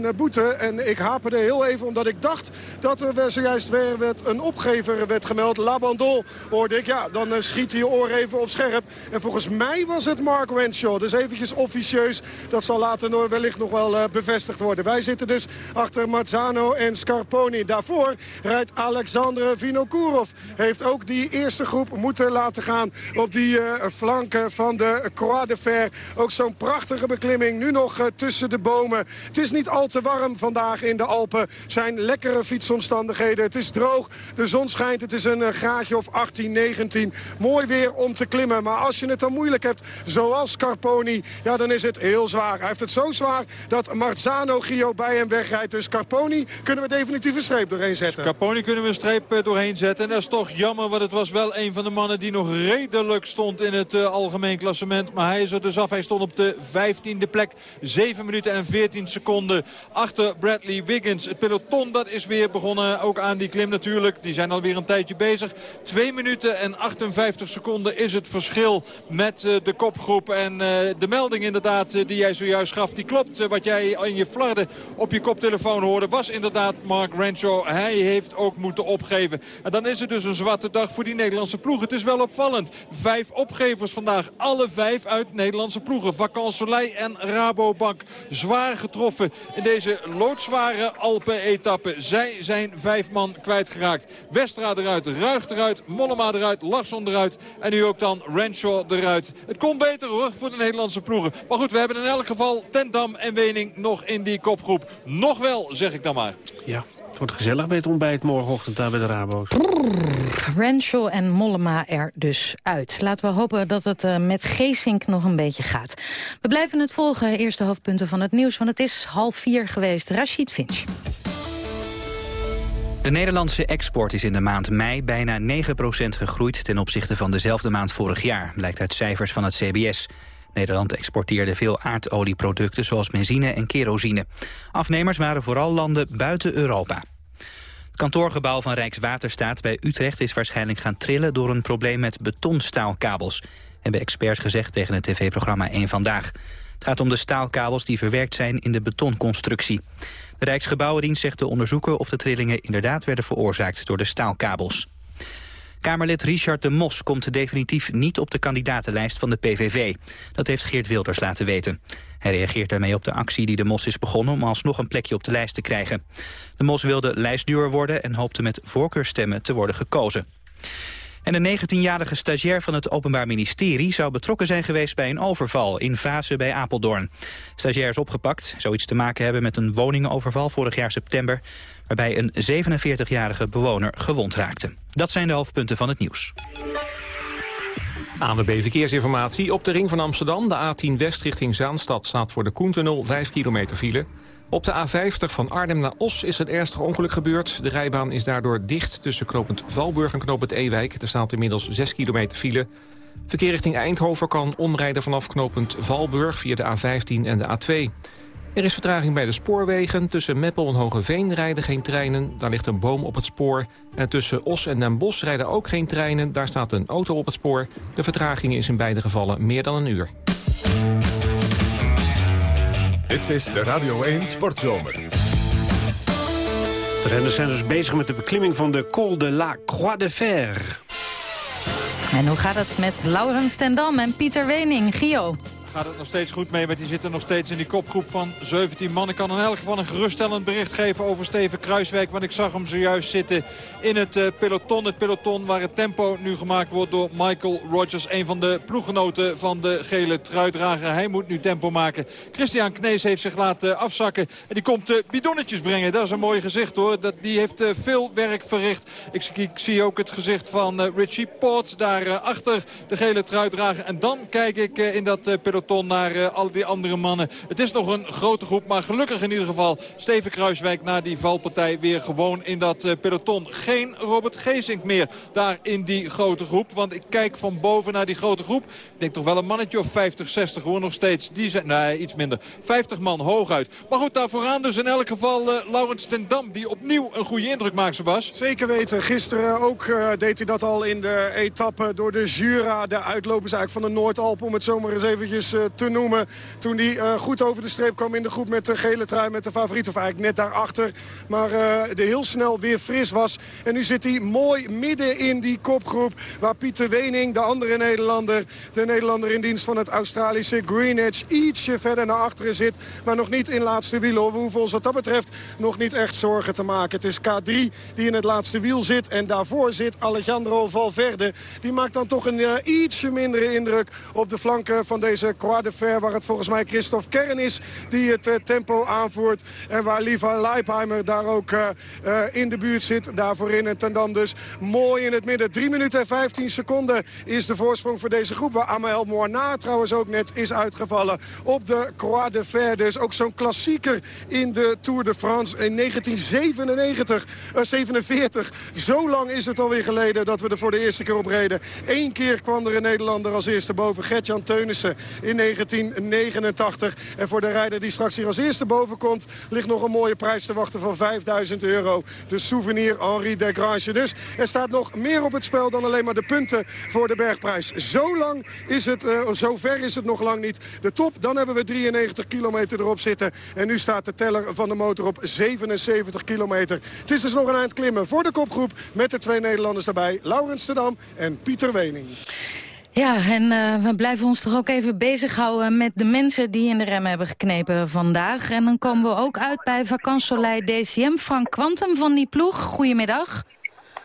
S8: een boete. En ik haperde heel even omdat ik dacht dat er zojuist weer werd een opgever werd gemeld. Labandol hoorde ik. Ja, dan uh, schiet je oor even op scherp. En volgens mij was het Mark Renshaw. Dus eventjes officieus. Dat zal later wellicht nog wel bevestigd worden. Wij zitten dus achter Mazzano en Scarponi. Daarvoor rijdt Alexandre Vinokourov. Heeft ook die eerste groep moeten laten gaan op die flanken van de Croix de Fer. Ook zo'n prachtige beklimming. Nu nog uh, tussen de bomen. Het is niet al te warm vandaag in de Alpen. Het zijn lekkere fietsomstandigheden. Het is droog. De zon schijnt. Het is een uh, graadje of 18, 19. Mooi weer om te klimmen. Maar als je het dan moeilijk hebt, zoals Carponi... ja, dan is het heel zwaar. Hij heeft het zo zwaar dat Marzano Gio bij hem wegrijdt. Dus Carponi kunnen we definitief een streep doorheen zetten.
S7: Carponi kunnen we een streep uh, doorheen zetten. En dat is toch jammer, want het was wel een van de mannen... die nog redelijk stond in het algemeen klassement. Maar hij is er dus af. Hij stond op de 15e plek. 7 minuten en 14 seconden achter Bradley Wiggins. Het peloton dat is weer begonnen, ook aan die klim natuurlijk. Die zijn alweer een tijdje bezig. 2 minuten en 58 seconden is het verschil met uh, de kopgroep. En uh, de melding inderdaad uh, die jij zojuist gaf, die klopt. wat jij in je flarden op je koptelefoon hoorde, was inderdaad Mark Renshaw. Hij heeft ook moeten opgeven. En dan is het dus een zwarte dag voor die Nederlandse ploeg. Het is wel opvallend. Vijf opgevers vandaag. Alle vijf uit Nederlandse ploegen. Vacan Soleil en Rabobank zwaar getroffen in deze loodzware Alpen-etappe. Zij zijn vijf man kwijtgeraakt. Westra eruit, Ruig eruit, Mollema eruit, Larsson eruit en nu ook dan Renshaw eruit. Het komt beter hoor voor de Nederlandse ploegen. Maar goed, we hebben in elk geval Tendam en Wening nog in die kopgroep. Nog wel, zeg ik dan maar.
S3: Ja, wordt gezellig bij het ontbijt morgenochtend daar bij de Rabo's.
S2: Renshaw en Mollema er dus uit. Laten we hopen dat het uh, met Geesink nog een beetje gaat. We blijven het volgen, eerste hoofdpunten van het nieuws... want het is half vier geweest. Rashid Finch.
S4: De Nederlandse export is in de maand mei bijna 9% gegroeid... ten opzichte van dezelfde maand vorig jaar, blijkt uit cijfers van het CBS. Nederland exporteerde veel aardolieproducten zoals benzine en kerosine. Afnemers waren vooral landen buiten Europa. Het kantoorgebouw van Rijkswaterstaat bij Utrecht is waarschijnlijk gaan trillen door een probleem met betonstaalkabels. Hebben experts gezegd tegen het tv-programma 1 Vandaag. Het gaat om de staalkabels die verwerkt zijn in de betonconstructie. De Rijksgebouwendienst zegt te onderzoeken of de trillingen inderdaad werden veroorzaakt door de staalkabels. Kamerlid Richard de Mos komt definitief niet op de kandidatenlijst van de PVV. Dat heeft Geert Wilders laten weten. Hij reageert daarmee op de actie die de Mos is begonnen om alsnog een plekje op de lijst te krijgen. De Mos wilde lijstduur worden en hoopte met voorkeurstemmen te worden gekozen. En een 19-jarige stagiair van het Openbaar Ministerie... zou betrokken zijn geweest bij een overval in Vase bij Apeldoorn. Stagiair is opgepakt, zou iets te maken hebben met een woningenoverval vorig jaar september... waarbij een 47-jarige bewoner gewond raakte. Dat zijn de hoofdpunten van het nieuws.
S6: ANWB Verkeersinformatie. Op de ring van Amsterdam, de A10 West richting Zaanstad... staat voor de Koentunnel 5 kilometer file... Op de A50 van Arnhem naar Os is het ernstige ongeluk gebeurd. De rijbaan is daardoor dicht tussen knooppunt Valburg en knooppunt Ewijk. Er staat inmiddels 6 kilometer file. Verkeer richting Eindhoven kan omrijden vanaf knooppunt Valburg via de A15 en de A2. Er is vertraging bij de spoorwegen. Tussen Meppel en Hogeveen rijden geen treinen. Daar ligt een boom op het spoor. En tussen Os en Den Bosch rijden ook geen treinen. Daar staat een auto op het spoor. De vertraging is in beide gevallen meer dan een uur.
S1: Dit is de Radio 1 Sportzomer.
S3: De renners zijn dus bezig met de beklimming van de Col de la Croix de Fer.
S2: En hoe gaat het met Laurens Stendam en Pieter Wening? Gio?
S7: Gaat het nog steeds goed mee. Want die zitten nog steeds in die kopgroep van 17 man. Ik kan in elk geval een geruststellend bericht geven over Steven Kruiswijk. Want ik zag hem zojuist zitten in het uh, peloton. Het peloton waar het tempo nu gemaakt wordt door Michael Rogers. Een van de ploeggenoten van de gele truitdrager. Hij moet nu tempo maken. Christian Knees heeft zich laten afzakken. En die komt uh, bidonnetjes brengen. Dat is een mooi gezicht hoor. Dat, die heeft uh, veel werk verricht. Ik, zie ook het gezicht van Richie Port daar achter de gele truitdrager. En dan kijk ik in dat peloton peloton naar uh, al die andere mannen. Het is nog een grote groep, maar gelukkig in ieder geval Steven Kruiswijk na die valpartij weer gewoon in dat uh, peloton. Geen Robert Geesink meer daar in die grote groep. Want ik kijk van boven naar die grote groep. Ik denk toch wel een mannetje of 50, 60 gewoon nog steeds. Die zijn, nee, iets minder. 50 man hooguit. Maar goed, daar vooraan dus in elk geval uh, Laurens ten Dam. Die opnieuw een goede indruk maakt, Sebas.
S8: Zeker weten. Gisteren ook deed hij dat al in de etappe door de Jura. De uitlopers eigenlijk van de Noordalp. Om het zomaar eens eventjes eh, te noemen. Toen hij uh, goed over de streep kwam in de groep met de gele trui. Met de favoriet of eigenlijk net daarachter. Maar uh, de heel snel weer fris was. En nu zit hij mooi midden in die kopgroep. Waar Pieter Wening, de andere Nederlander. De Nederlander in dienst van het Australische Greenwich. Ietsje verder naar achteren zit. Maar nog niet in laatste wiel. We hoeven ons wat dat betreft nog niet echt zorgen te maken. Het is K3 die in het laatste wiel zit. En daarvoor zit Alejandro Valverde. Die maakt dan toch een ietsje mindere indruk op de flanken van deze Croix de Fer. Waar het volgens mij Christophe Kern is die het uh, tempo aanvoert. En waar Liva Leipheimer daar ook uh, uh, in de buurt zit. Daarvoor in. En ten dan dus mooi in het midden. 3 minuten en 15 seconden is de voorsprong voor deze groep. Waar Amel Moana trouwens ook net is uitgevallen op de Croix de Fer. Dus ook zo'n klassieker in de Tour de France in 1997, 47. Zo lang is het alweer geleden dat we er voor de eerste keer op reden. Eén keer kwam er een Nederlander als eerste boven. Gertjan Teunissen in 1989. En voor de rijder die straks hier als eerste boven komt... ligt nog een mooie prijs te wachten van 5000 euro. De souvenir Henri Desgrange. Dus er staat nog meer op het spel dan alleen maar de punten voor de bergprijs. Zo lang is het, uh, zo ver is het nog lang niet. De top, dan hebben we 93 kilometer erop zitten. En nu staat de teller van de motor op 77 kilometer. Het is dus nog een eind klimmen voor de kopgroep met de twee Nederlanders daarbij. Laurens Stedam en Pieter Wening.
S2: Ja, en uh, we blijven ons toch ook even bezighouden met de mensen die in de rem hebben geknepen vandaag. En dan komen we ook uit bij vakantsolei DCM. Frank Quantum van die ploeg, goedemiddag.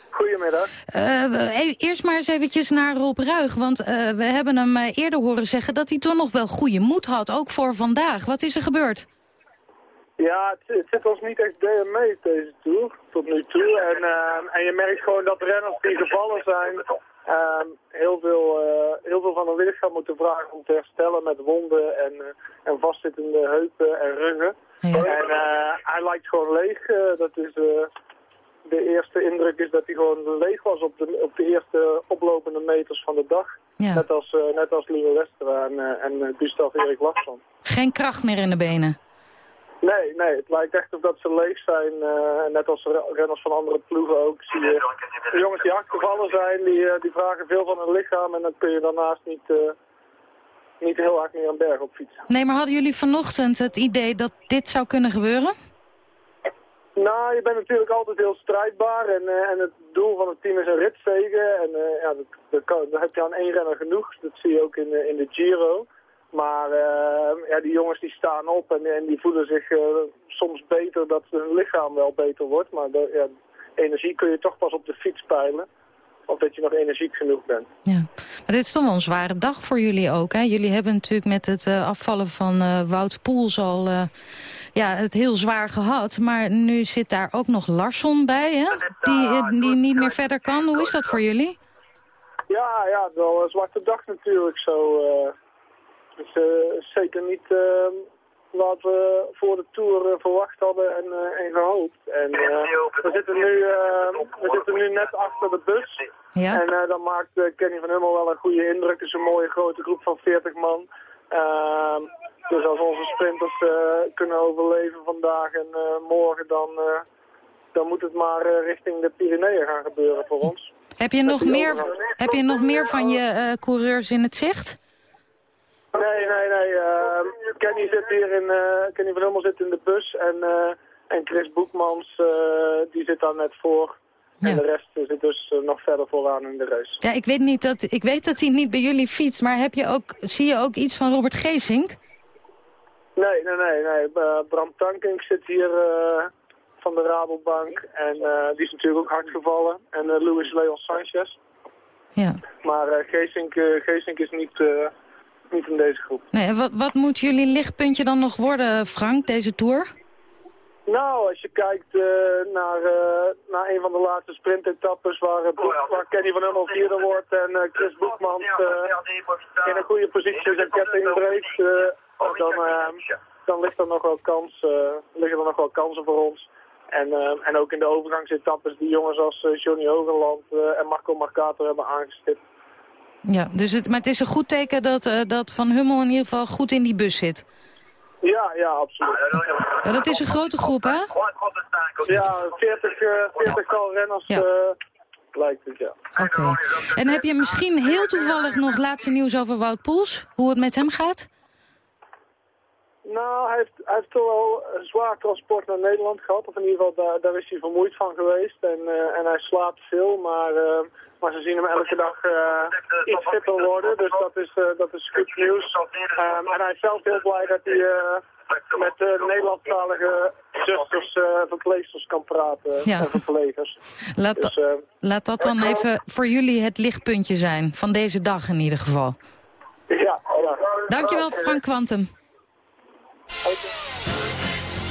S13: Goedemiddag.
S2: Uh, eerst maar eens eventjes naar Rob Ruig, want uh, we hebben hem eerder horen zeggen dat hij toch nog wel goede moed had, ook voor vandaag. Wat is er gebeurd?
S13: Ja, het, het zit ons niet echt mee deze tour, tot nu toe. En, en je merkt gewoon dat renners die gevallen zijn, heel, veel, uh, heel veel van hun lichaam moeten vragen om te herstellen met wonden en, uh, en vastzittende heupen en ruggen. Ja. En hij lijkt gewoon leeg. dat is, de eerste indruk is dat hij gewoon leeg was op de, op de eerste oplopende meters van de dag. Ja. Net als, net als Westra en, en Gustav Erik Larsson.
S2: Geen kracht meer in de benen?
S13: Nee, nee, het lijkt echt of dat ze leeg zijn. Uh, net als renners van andere ploegen ook. Zie je de jongens die achtervallen zijn, die, uh, die vragen veel van hun lichaam. En dan kun je daarnaast niet, uh, niet heel hard meer een berg op fietsen.
S2: Nee, maar hadden jullie vanochtend het idee dat dit zou kunnen gebeuren?
S13: Nou, je bent natuurlijk altijd heel strijdbaar. En, en het doel van het team is een ritzegen. En ja, dat, dat, dat, heb je aan één renner genoeg. Dat zie je ook in, in de Giro. Maar uh, ja, die jongens die staan op en, en die voelen zich uh, soms beter dat hun lichaam wel beter wordt. Maar de, ja, energie kun je toch pas op de fiets peilen. Of dat je nog energiek genoeg bent.
S2: Ja, maar dit is toch wel een zware dag voor jullie ook. Hè? Jullie hebben natuurlijk met het uh, afvallen van Wout Poels al ja, het heel zwaar gehad. Maar nu zit daar ook nog Larsson bij, hè? Die, die niet meer verder kan. Hoe is dat voor jullie?
S13: Ja, ja, wel een zwarte dag natuurlijk zo dus uh, zeker niet uh, wat we voor de Tour uh, verwacht hadden en, en gehoopt. En we, zitten nu, we zitten nu net achter de bus. Ja. En dan maakt Kenny van Hummel wel een goede indruk. Het is een mooie grote groep van 40 man. Ehm, dus als onze sprinters kunnen overleven vandaag en morgen, dan, dan moet het maar richting de Pyreneeën gaan gebeuren voor ons.
S2: Heb je, nog meer, heb je nog meer van je coureurs in het zicht?
S13: Nee, nee, nee. Uh, Kenny zit hier in, uh, Kenny van Hummel zit in de bus en, uh, en Chris Boekmans die zit daar net voor. Ja. En de rest zit dus nog verder vooraan in de race.
S2: Ja, ik weet, niet dat, ik weet dat hij niet bij jullie fietst, maar heb je ook, zie je ook iets van Robert Geesink?
S13: Nee, nee, nee. nee. Bram Tankink zit hier van de Rabobank en die is natuurlijk ook hard gevallen. En Luis Leon Sanchez.
S2: Ja.
S13: Maar Geesink, Geesink is niet niet in deze groep.
S2: Nee, wat, wat moet jullie lichtpuntje dan nog worden, Frank, deze Tour?
S13: Nou, als je kijkt uh, naar, uh, naar een van de laatste sprintetappes waar, uh, waar Kenny van Hummel vierde wordt en Chris Boekmans in een goede positie zijn ketting breekt, dan, dan ligt er nog wel kans, liggen er nog wel kansen voor ons. En, en ook in de overgangsetappes die jongens als Johnny Hogerland en Marco Marcato hebben aangestipt.
S2: Ja, dus het, maar het is een goed teken dat, uh, dat Van Hummel in ieder geval goed in die bus zit.
S13: Ja, ja, absoluut.
S2: Ja, dat is een grote groep, hè?
S13: Ja, 40, uh, 40 ja. renners ja. Uh, lijkt het, ja.
S2: Oké. Okay. En heb je misschien heel toevallig nog laatste nieuws over Wout Poels? Hoe het met hem gaat?
S13: Nou, hij heeft, hij heeft toch wel een zwaar transport naar Nederland gehad. Of in ieder geval, daar, daar is hij vermoeid van geweest. En, uh, en hij slaapt veel, maar... Uh, maar ze zien hem elke dag uh, iets fitter worden, dus dat is, uh, dat is goed nieuws. Um, en hij is zelf heel blij dat hij uh, met de Nederlandstalige zusters, verpleegsters kan praten ja. en verplegers.
S2: Laat, dus, laat dat dan even voor jullie het lichtpuntje zijn, van deze dag in ieder geval.
S13: Ja, ja.
S2: Dankjewel Frank Quantum.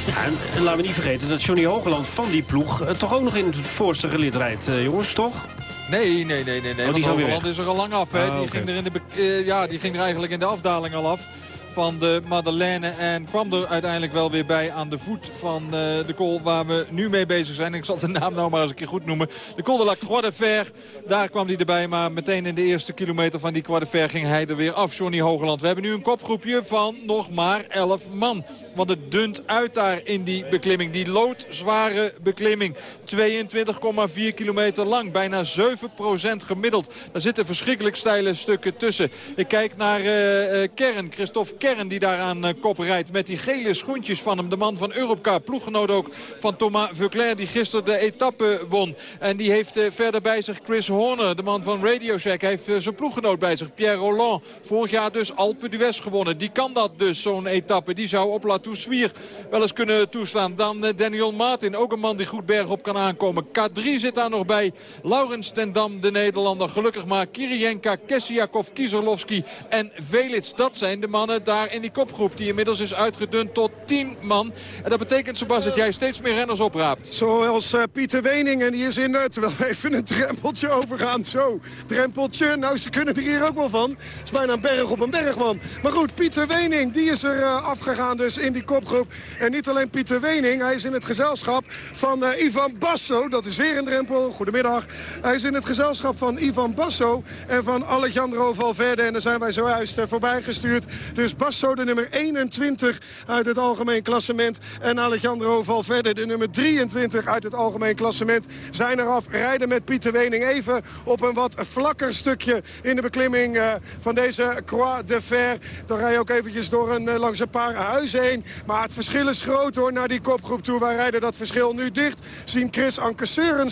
S3: Ja, en laten we niet vergeten dat Johnny Hogeland van die ploeg toch ook nog in het voorste gelid rijdt, jongens, toch?
S7: Nee, nee, nee, nee. nee. Oh, die Hogeland is er al lang af. Hè. Ah, die, ging er in de, uh, ja, die ging er eigenlijk in de afdaling al af van de Madeleine. En kwam er uiteindelijk wel weer bij aan de voet van uh, de col waar we nu mee bezig zijn. Ik zal de naam nou maar eens een keer goed noemen. De Col de la Croix de Fer. Daar kwam hij erbij. Maar meteen in de eerste kilometer van die Croix de Fer ging hij er weer af. Johnny Hogeland. We hebben nu een kopgroepje van nog maar 11 man. Want het dunt uit daar in die beklimming. Die loodzware beklimming. 22,4 kilometer lang. Bijna 7% gemiddeld. Daar zitten verschrikkelijk steile stukken tussen. Ik kijk naar uh, Kern. Christophe kern die daar aan kop rijdt. Met die gele schoentjes van hem. De man van Europcar. Ploeggenoot ook van Thomas Vuclair die gisteren de etappe won. En die heeft verder bij zich Chris Horner. De man van Radio Shack. Hij heeft zijn ploeggenoot bij zich. Pierre Roland. Vorig jaar dus Alpe d'Huez gewonnen. Die kan dat dus, zo'n etappe. Die zou op La Toussuire wel eens kunnen toeslaan. Dan Daniel Martin. Ook een man die goed bergop kan aankomen. K3 zit daar nog bij. Laurens ten Dam, de Nederlander. Gelukkig maar Kirienka, Kessiakov, Kieserlovski en Velits. Dat zijn de mannen daar in die kopgroep. Die inmiddels is uitgedund tot 10 man. En dat betekent, Sebas, dat jij steeds meer renners opraapt.
S8: Zoals uh, Pieter Wening. En die is in, uh, terwijl we even een drempeltje overgaan. Zo, drempeltje. Nou, ze kunnen er hier ook wel van. Het is bijna een berg op een bergman. Maar goed, Pieter Wening, die is er uh, afgegaan dus in die kopgroep. En niet alleen Pieter Wening, hij is in het gezelschap van Ivan Basso. Dat is weer een drempel. Goedemiddag. Hij is in het gezelschap van Ivan Basso en van Alejandro Valverde. En daar zijn wij zojuist voorbij gestuurd. Dus Basso de nummer 21 uit het algemeen klassement. En Alejandro Valverde de nummer 23 uit het algemeen klassement. Zijn eraf, rijden met Pieter Wening even op een wat vlakker stukje in de beklimming uh, van deze Croix de Fer. Dan rij je ook eventjes door een, uh, langs een paar huizen heen. Maar het verschil is groot hoor naar die kopgroep toe. Wij rijden dat verschil nu dicht. Zien Chris Anke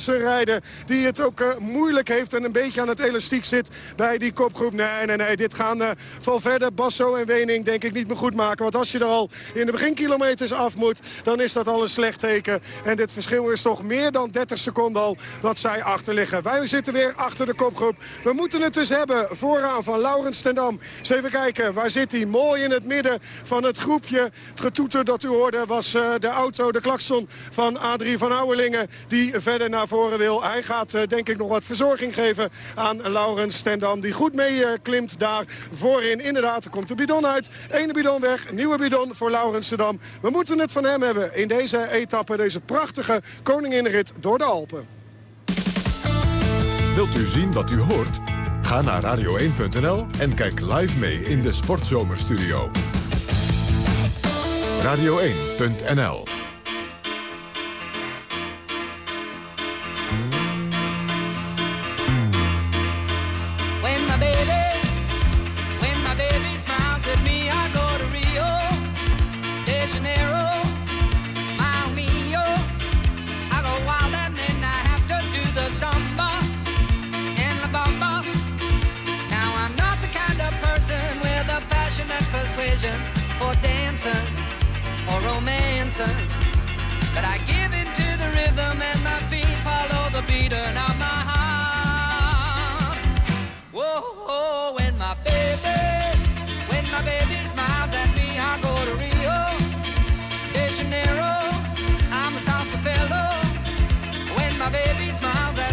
S8: rijden. Die het ook uh, moeilijk heeft en een beetje aan het elastiek zit bij die kopgroep. Nee, nee, nee. Dit gaan Valverde, Basso en Wening denk ik niet meer goed maken. Want als je er al in de beginkilometers af moet, dan is dat al een slecht teken. En dit verschil is toch meer dan 30 seconden al dat zij achter liggen. Wij zitten weer achter de kopgroep. We moeten het dus hebben vooraan van Laurens ten Dam. Eens even kijken, waar zit hij? Mooi in het midden van het groepje. Het getoeter dat u hoorde was uh, de auto, de klakson van Adrie van Ouwelingen... die verder naar voren wil. Hij gaat uh, denk ik nog wat verzorging geven aan Laurens ten Dam... die goed meeklimt uh, daar voorin. Inderdaad, er komt de bidon uit. Ene bidon weg, nieuwe bidon voor Laurens ten Dam. We moeten het van hem hebben in deze etappe, deze prachtige koninginrit door de Alpen.
S11: Wilt u zien wat u hoort? Ga naar radio1.nl en kijk live mee in de Sportzomerstudio. Radio1.nl
S14: persuasion for dancing or romancing, but I give in to the rhythm and my feet follow the beating of my heart. Whoa, whoa when my baby, when my baby smiles at me, I go to Rio de Janeiro. I'm a salsa fellow when my baby smiles at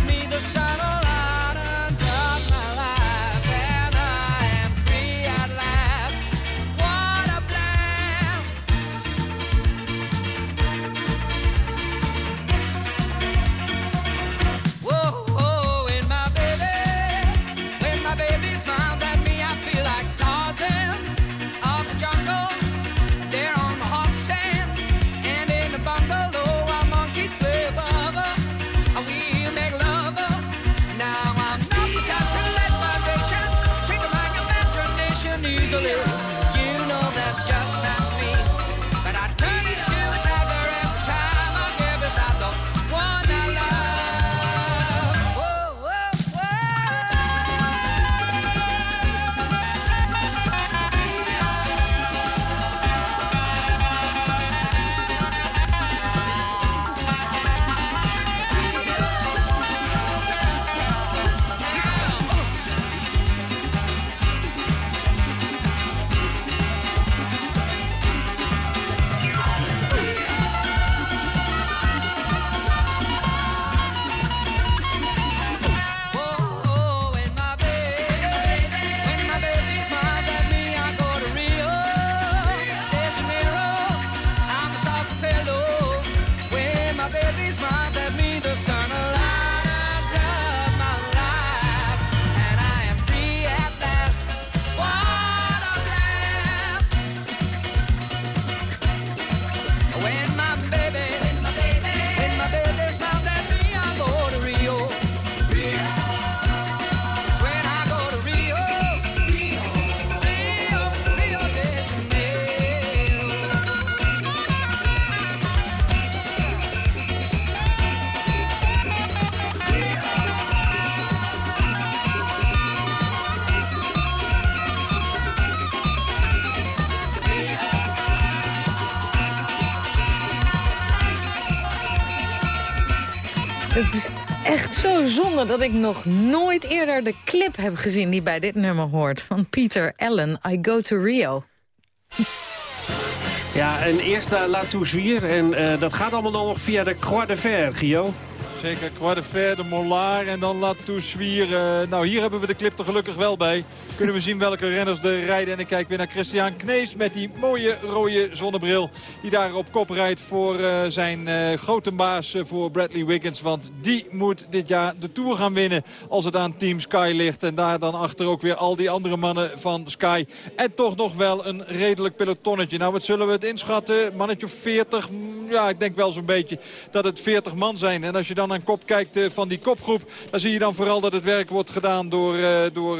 S2: dat ik nog nooit eerder de clip heb gezien... die bij dit nummer hoort, van Peter Allen, I Go to Rio.
S3: Ja, en eerst naar La Toussuire. En uh, dat gaat allemaal nog via de Croix de Fer, Gio.
S7: Zeker, Croix de Mollard en dan La Toussuire. nou, hier hebben we de clip er gelukkig wel bij. Kunnen we zien welke renners er rijden. En ik kijk weer naar Christian Knees met die mooie rode zonnebril. Die daar op kop rijdt voor uh, zijn uh, grote baas uh, voor Bradley Wiggins. Want die moet dit jaar de Tour gaan winnen als het aan Team Sky ligt. En daar dan achter ook weer al die andere mannen van Sky. En toch nog wel een redelijk pelotonnetje. Nou, wat zullen we het inschatten? Mannetje 40. Ja, ik denk wel zo'n beetje dat het 40 man zijn. En als je dan aan kop kijkt van die kopgroep. Dan zie je dan vooral dat het werk wordt gedaan door, door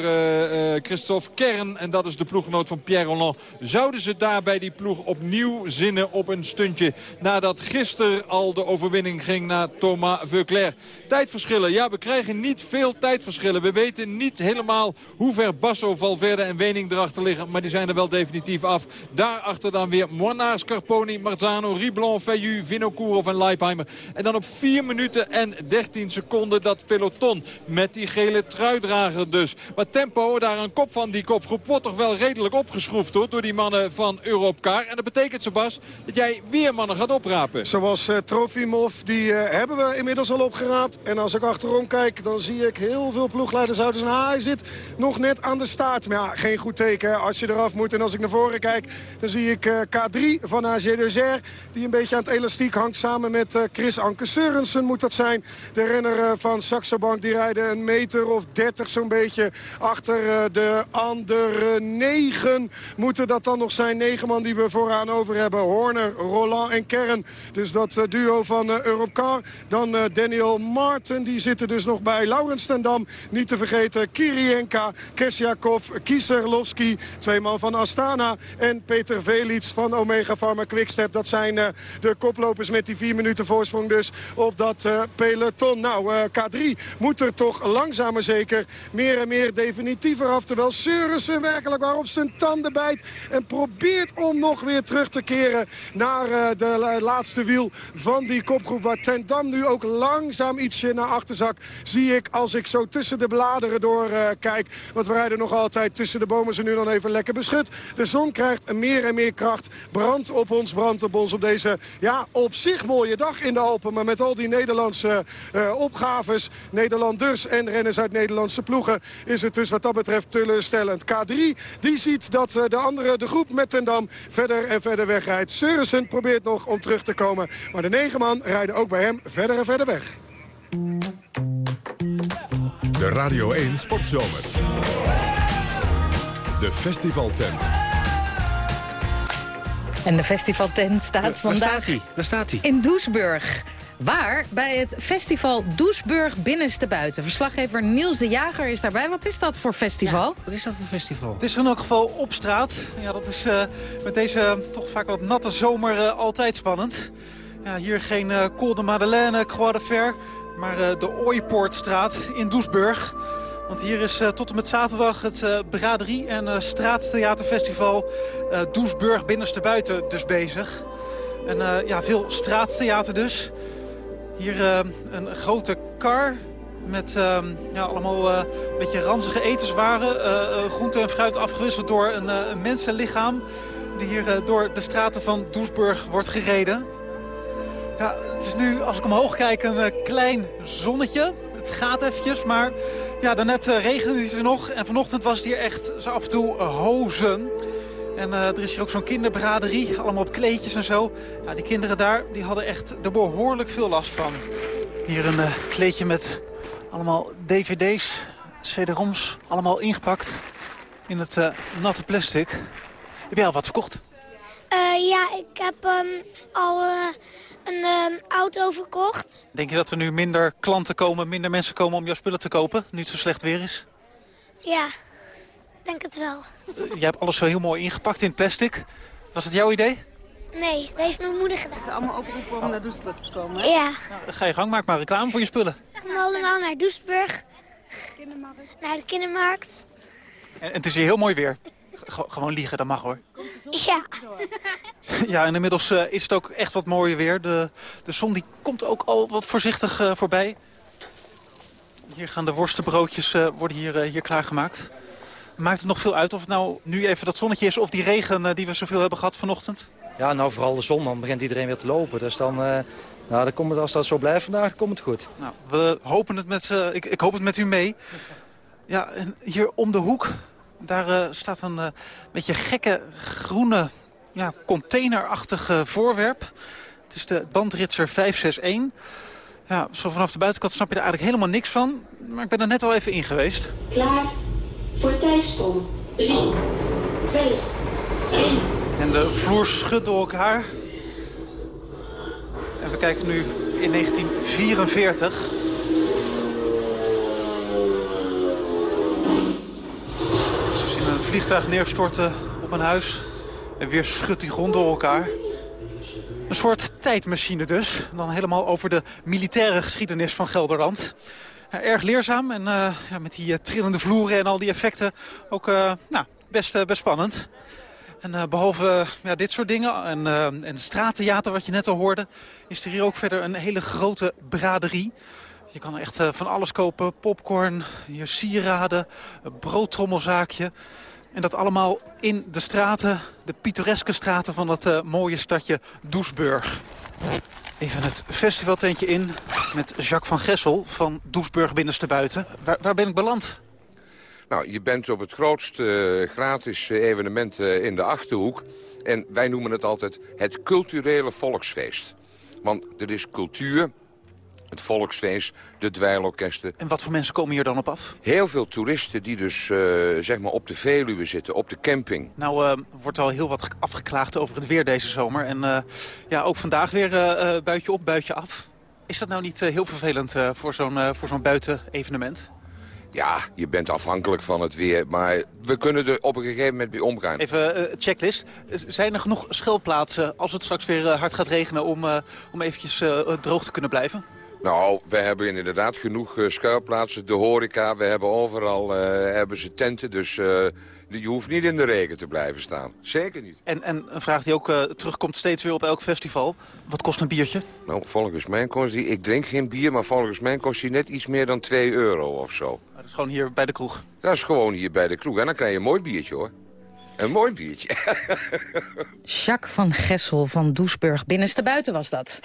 S7: Christophe Kern. En dat is de ploeggenoot van Pierre Rolland. Zouden ze daar bij die ploeg opnieuw zinnen op een stuntje. Nadat gisteren al de overwinning ging naar Thomas Veuclair. Tijdverschillen. Ja, we krijgen niet veel tijdverschillen. We weten niet helemaal hoe ver Basso, Valverde en Wening erachter liggen. Maar die zijn er wel definitief af. Daarachter dan weer Moina, Scarponi, Marzano, Riblon, Feyu, Vinokourov en Leipheimer. En dan op 4 minuten en 13 seconden dat peloton. Met die gele truidrager dus. Maar tempo daar een kop van die kopgroep wordt toch wel redelijk opgeschroefd hoor, door die mannen van Europcar. En dat betekent, Sebas, dat jij weer mannen gaat oprapen.
S8: Zoals uh, Trofimov, die uh, hebben we inmiddels al opgeraapt. En als ik achterom kijk, dan zie ik heel veel ploegleiders uit. Hij zit nog net aan de staart. Maar ja, geen goed teken als je eraf moet. En als ik naar voren kijk, dan zie ik uh, K3 van AG de Die een beetje aan het elastiek hangt samen met Chris Anke Seurensen moet dat zijn. De renner van Saxo Bank, die rijden een meter of 30 zo'n beetje achter de andere negen moeten dat dan nog zijn. Negen man die we vooraan over hebben. Horner, Roland en Kern. Dus dat uh, duo van Europcar. Dan Daniel Martin. Die zitten dus nog bij. Laurens Stendam. Niet te vergeten. Kirienka, Kesjakov, Kieserlovski. Twee man van Astana. En Peter Velits van Omega Pharma Quickstep. Dat zijn de koplopers met die vier minuten voorsprong dus op dat peloton. Nou, K3 moet er toch langzaam maar zeker meer en meer definitiever af. Terwijl Seurissen werkelijk waarop zijn tanden bijt. En probeert om nog weer terug te keren naar uh, de laatste wiel van die kopgroep. Waar Tendam nu ook langzaam ietsje naar achterzak. Zie ik als ik zo tussen de bladeren door uh, kijk. Want we rijden nog altijd tussen de bomen. Ze nu dan even lekker beschut. De zon krijgt meer en meer kracht. Brand op ons, brand op ons op deze ja, op zich mooie dag in de Alpen. Maar met al die Nederlandse opgaves, Nederlanders en renners uit Nederlandse ploegen... is het dus wat dat betreft teleurstellend. K3 die ziet dat de andere, de groep met Tendam, verder en verder wegrijdt. Seurissen probeert nog om terug te komen. Maar de negen man rijden ook bij hem verder en verder weg.
S1: De Radio 1 Sportzomer. De festivaltent.
S2: En de festivaltent staat vandaag
S3: Daar staat hij. Daar staat hij.
S2: in Doesburg. Waar? Bij het festival Doesburg Binnenste Buiten. Verslaggever Niels de Jager is daarbij. Wat is dat voor festival?
S3: Wat is dat voor festival?
S15: Het is in elk geval op straat. Ja, dat is uh, met deze uh, toch vaak wat natte zomer uh, altijd spannend. Ja, hier geen uh, Col de Madeleine, Croix de Fer, maar de Ooipoortstraat in Doesburg. Want hier is tot en met zaterdag het Braderie- en Straattheaterfestival Doesburg Binnenste Buiten dus bezig. En ja, veel straattheater dus. Hier uh, een grote kar met uh, ja, allemaal uh, een beetje ranzige etenswaren. Uh, groente en fruit afgewisseld door een, een mensenlichaam. Die hier door de straten van Doesburg wordt gereden. Ja, het is nu, als ik omhoog kijk, een klein zonnetje. Het gaat eventjes, maar ja, daarnet regende het nog. En vanochtend was het hier echt zo af en toe hozen. En uh, er is hier ook zo'n kinderbraderie, allemaal op kleedjes en zo. Ja, die kinderen daar die hadden echt er behoorlijk veel last van. Hier een uh, kleedje met allemaal dvd's, cd-roms, allemaal ingepakt in het uh, natte plastic. Heb jij al wat verkocht?
S16: ja, ik heb um, al een auto verkocht.
S15: Denk je dat er nu minder klanten komen, minder mensen komen om jouw spullen te kopen, nu het zo slecht weer is?
S16: Ja denk het wel.
S15: Uh, jij hebt alles zo heel mooi ingepakt in plastic. Was het jouw idee?
S16: Nee, dat heeft mijn moeder gedaan.
S17: Allemaal oproepen om naar Doesburg te komen, hè?
S16: Ja.
S15: Nou, ga je gang, maak maar reclame voor je spullen.
S16: Zeg maar allemaal naar Doesburg. Naar de kindermarkt.
S15: En, en het is hier heel mooi weer. gewoon liegen, dat mag hoor.
S16: Ja.
S15: Ja, en inmiddels eh, is het ook echt wat mooier weer. De, de zon die komt ook al wat voorzichtig eh, voorbij. Hier gaan de worstenbroodjes eh, worden hier, hier klaargemaakt. Maakt het nog veel uit of het nou nu even dat zonnetje is... of die regen eh, die we zoveel hebben gehad vanochtend?
S18: Ja, nou vooral de zon, dan begint iedereen weer te lopen. Dus dan, eh, nou, dan komt het, als dat zo blijft vandaag, komt het goed.
S15: Nou, we hopen het met, eh, ik, ik hoop het met u mee. Ja, en hier om de hoek, daar eh, staat een beetje gekke groene ja, containerachtig voorwerp. Het is de bandritser 561. Ja, zo vanaf de buitenkant snap je er eigenlijk helemaal niks van. Maar ik ben er net al even in geweest.
S19: Klaar voor tijdsprong. 3, 2, 1.
S15: En de vloer schudt door elkaar. En we kijken nu in 1944. We zien een vliegtuig neerstorten op een huis. En weer schudt die grond door elkaar. Een soort tijdmachine dus. Dan helemaal over de militaire geschiedenis van Gelderland. Erg leerzaam en eh, ja, met die eh, trillende vloeren en al die effecten ook eh, nou, best, best spannend. En eh, behalve eh, ja, dit soort dingen en, en straattheater wat je net al hoorde... is er hier ook verder een hele grote braderie. Je kan echt van alles kopen. Popcorn, hier sieraden, broodtrommelzaakje. En dat allemaal in de straten, de pittoreske straten van dat eh, mooie stadje Doesburg. Even het festivaltentje in met Jacques van Gessel van Doesburg binnenste buiten. Waar, waar ben ik beland?
S20: Nou, je bent op het grootste eh, gratis eh, evenement in de Achterhoek. En wij noemen het altijd het culturele volksfeest. Want er is cultuur, het volksfeest, de dweilorkesten.
S15: En wat voor mensen komen hier dan op af?
S20: Heel veel toeristen die dus eh, zeg maar op de Veluwe zitten, op de camping.
S15: Nou, eh, wordt al heel wat afgeklaagd over het weer deze zomer. En eh, ja, ook vandaag weer buitje op, buitje af. Is dat nou niet heel vervelend voor zo'n voor zo'n buitenevenement?
S20: Ja, je bent afhankelijk van het weer, maar we kunnen er op een gegeven moment mee omgaan.
S15: Even checklist. Zijn er genoeg schuilplaatsen als het straks weer hard gaat regenen... om, eh, om eventjes droog te kunnen blijven?
S20: Nou, we hebben inderdaad genoeg eh, schuilplaatsen. De horeca, we hebben overal eh, hebben ze tenten, dus eh, je hoeft niet in de regen te blijven staan. Zeker niet.
S15: En, en een vraag die ook eh, terugkomt steeds weer op elk festival. Wat kost een biertje?
S20: Nou, volgens mij kost die, ik drink geen bier, maar volgens mij kost die net iets meer dan 2 euro of zo.
S15: Dat is gewoon hier bij de kroeg.
S20: Dat is gewoon hier bij de kroeg. En dan krijg je een mooi biertje, hoor. Een mooi biertje.
S2: Jacques van Gessel van Doesburg. Binnenste buiten was dat.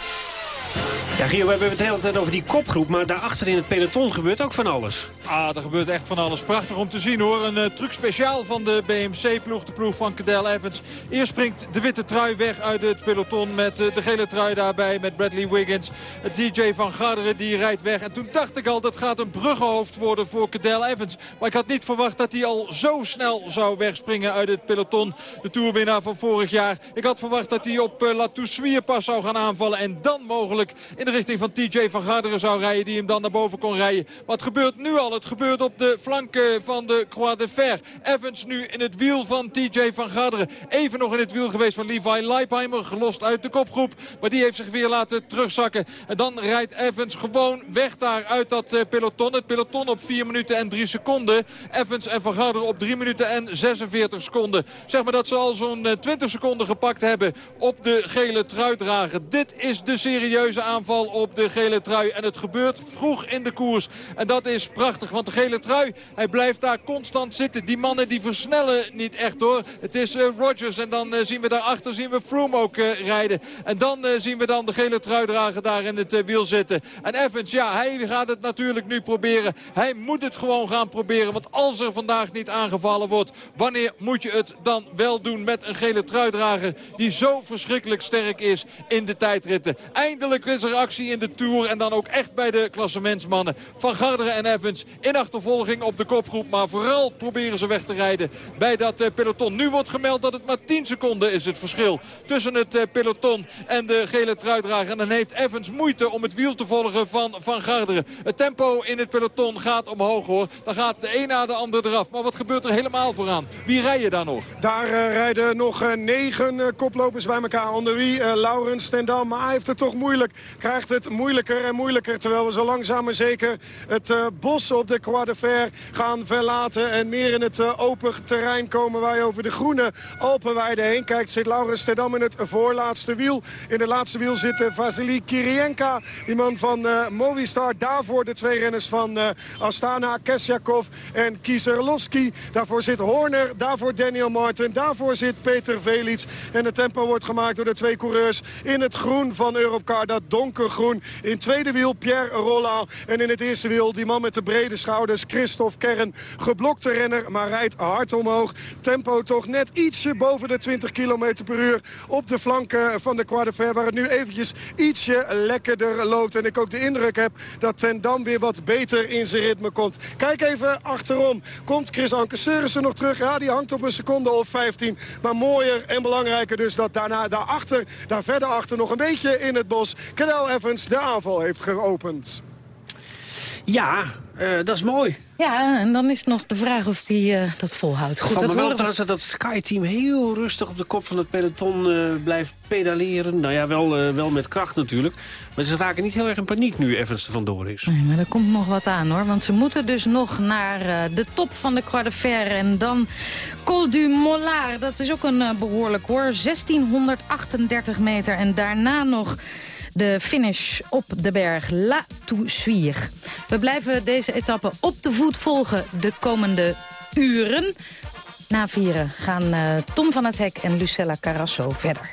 S3: Ja, Gio, we hebben het de hele tijd over die kopgroep... maar daarachter in het peloton gebeurt ook van alles.
S7: Ah, er gebeurt echt van alles. Prachtig om te zien hoor. Een uh, truc speciaal van de BMC-ploeg, de ploeg van Cadel Evans. Eerst springt de witte trui weg uit het peloton met uh, de gele trui daarbij met Bradley Wiggins. DJ van Garderen die rijdt weg. En toen dacht ik al, dat gaat een bruggenhoofd worden voor Cadel Evans. Maar ik had niet verwacht dat hij al zo snel zou wegspringen uit het peloton. De toerwinnaar van vorig jaar. Ik had verwacht dat hij op uh, Latoussuire pas zou gaan aanvallen. En dan mogelijk in de richting van TJ van Garderen zou rijden. Die hem dan naar boven kon rijden. Wat gebeurt nu al? Het gebeurt op de flanken van de Croix de Fer. Evans nu in het wiel van TJ van Garderen. Even nog in het wiel geweest van Levi Leipheimer. Gelost uit de kopgroep. Maar die heeft zich weer laten terugzakken. En dan rijdt Evans gewoon weg daar uit dat uh, peloton. Het peloton op 4 minuten en 3 seconden. Evans en van Garderen op 3 minuten en 46 seconden. Zeg maar dat ze al zo'n uh, 20 seconden gepakt hebben op de gele truidrager. Dit is de serieuze aanval op de gele trui. En het gebeurt vroeg in de koers. En dat is prachtig, want de gele trui, hij blijft daar constant zitten. Die mannen die versnellen niet echt hoor. Het is uh, Rogers en dan uh, zien we daarachter zien we Froome ook uh, rijden. En dan zien we dan de gele truidrager daar in het wiel zitten. En Evans, ja, hij gaat het natuurlijk nu proberen. Hij moet het gewoon gaan proberen. Want als er vandaag niet aangevallen wordt, wanneer moet je het dan wel doen met een gele truidrager die zo verschrikkelijk sterk is in de tijdritten. Eindelijk is er actie in de Tour en dan ook echt bij de klassementsmannen. Van Garderen en Evans in achtervolging op de kopgroep. Maar vooral proberen ze weg te rijden bij dat uh, peloton. Nu wordt gemeld dat het maar 10 seconden is het verschil tussen het uh, peloton en de gele truidrager. En dan heeft Evans moeite om het wiel te volgen van Van Garderen. Het tempo in het peloton gaat omhoog hoor. Dan gaat de een na de ander eraf. Maar wat gebeurt er helemaal vooraan? Wie rijden daar nog?
S8: Daar uh, rijden nog negen koplopers bij elkaar. Onder wie Laurens Stendam. Maar hij heeft het toch moeilijk. Krijgt het moeilijker en moeilijker. Terwijl we zo langzaam maar zeker het uh, bos op de Croix de Fer gaan verlaten. En meer in het uh, open terrein komen waar je over de groene Alpenweide heen kijkt. Zit Laurens Tedam in het voorlaatste wiel. In de laatste wiel zit Vasily Kirienka. Die man van Movistar. Daarvoor de twee renners van Astana, Kesjakov en Kieserlowski. Daarvoor zit Horner. Daarvoor Daniel Martin. Daarvoor zit Peter Velits. En het tempo wordt gemaakt door de twee coureurs in het groen van Europcar. Donkergroen. In tweede wiel Pierre Rolla. En in het eerste wiel die man met de brede schouders Christophe Kern. Geblokte renner, maar rijdt hard omhoog. Tempo toch net ietsje boven de 20 km per uur op de flanken van de Croix de Fer. Waar het nu eventjes ietsje lekkerder loopt. En ik ook de indruk heb dat Ten Dam weer wat beter in zijn ritme komt. Kijk even achterom. Komt Chris Anke nog terug? Ja, die hangt op een seconde of 15. Maar mooier en belangrijker dus dat daarna daarachter, daar verder achter nog een beetje in het bos... Cadel Evans de aanval heeft geopend.
S3: Ja, uh, dat is mooi.
S2: Ja, en dan is nog de vraag of hij uh, dat volhoudt. Goed,
S3: Van
S2: dat
S3: wel trouwens dat dat Sky-team heel rustig op de kop van het peloton eh, blijft pedaleren. Nou ja, wel, eh, wel met kracht natuurlijk. Maar ze raken niet heel erg in paniek nu Evans er vandoor is.
S2: Nee, maar er komt nog wat aan hoor. Want ze moeten dus nog naar eh, de top van de Croix de Fer. En dan Col du Mollard. Dat is ook een eh, behoorlijk hoor. 1638 meter. En daarna nog de finish op de berg La Toussuire. We blijven deze etappe op de voet volgen de komende uren. Na vieren gaan eh, Tom van het Hek en Lucella Carrasso verder.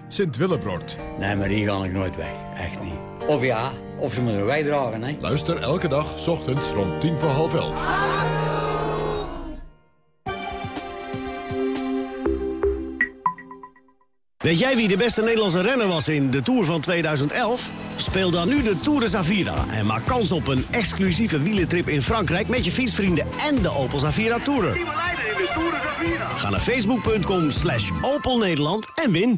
S1: Sint-Willebroord.
S21: Nee, maar die ga ik nooit weg. Echt niet. Of ja, of ze moeten wij dragen, hè.
S1: Luister elke dag 's ochtends rond tien voor half elf.
S22: Weet jij wie de beste Nederlandse renner was in de Tour van 2011? Speel dan nu de Tour de Zavira en maak kans op een exclusieve wielentrip in Frankrijk... met je fietsvrienden en de Opel Zavira Tourer. Ga naar facebook.com slash Opel Nederland en win.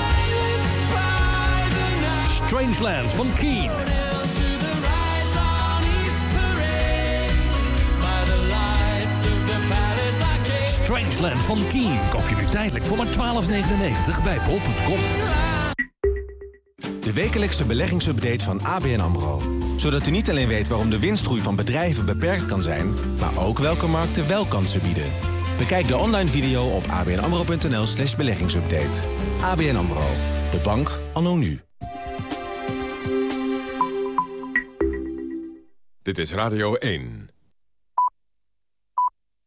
S9: Strangeland van Keen. Strangeland van Keen koop je nu tijdelijk voor maar 12,99 bij bol.com.
S23: De wekelijkse beleggingsupdate van ABN AMRO. Zodat u niet alleen weet waarom de winstgroei van bedrijven beperkt kan zijn... maar ook welke markten wel kansen bieden. Bekijk de online video op abnamro.nl slash beleggingsupdate. ABN AMRO. De bank anno nu.
S1: Dit is Radio 1.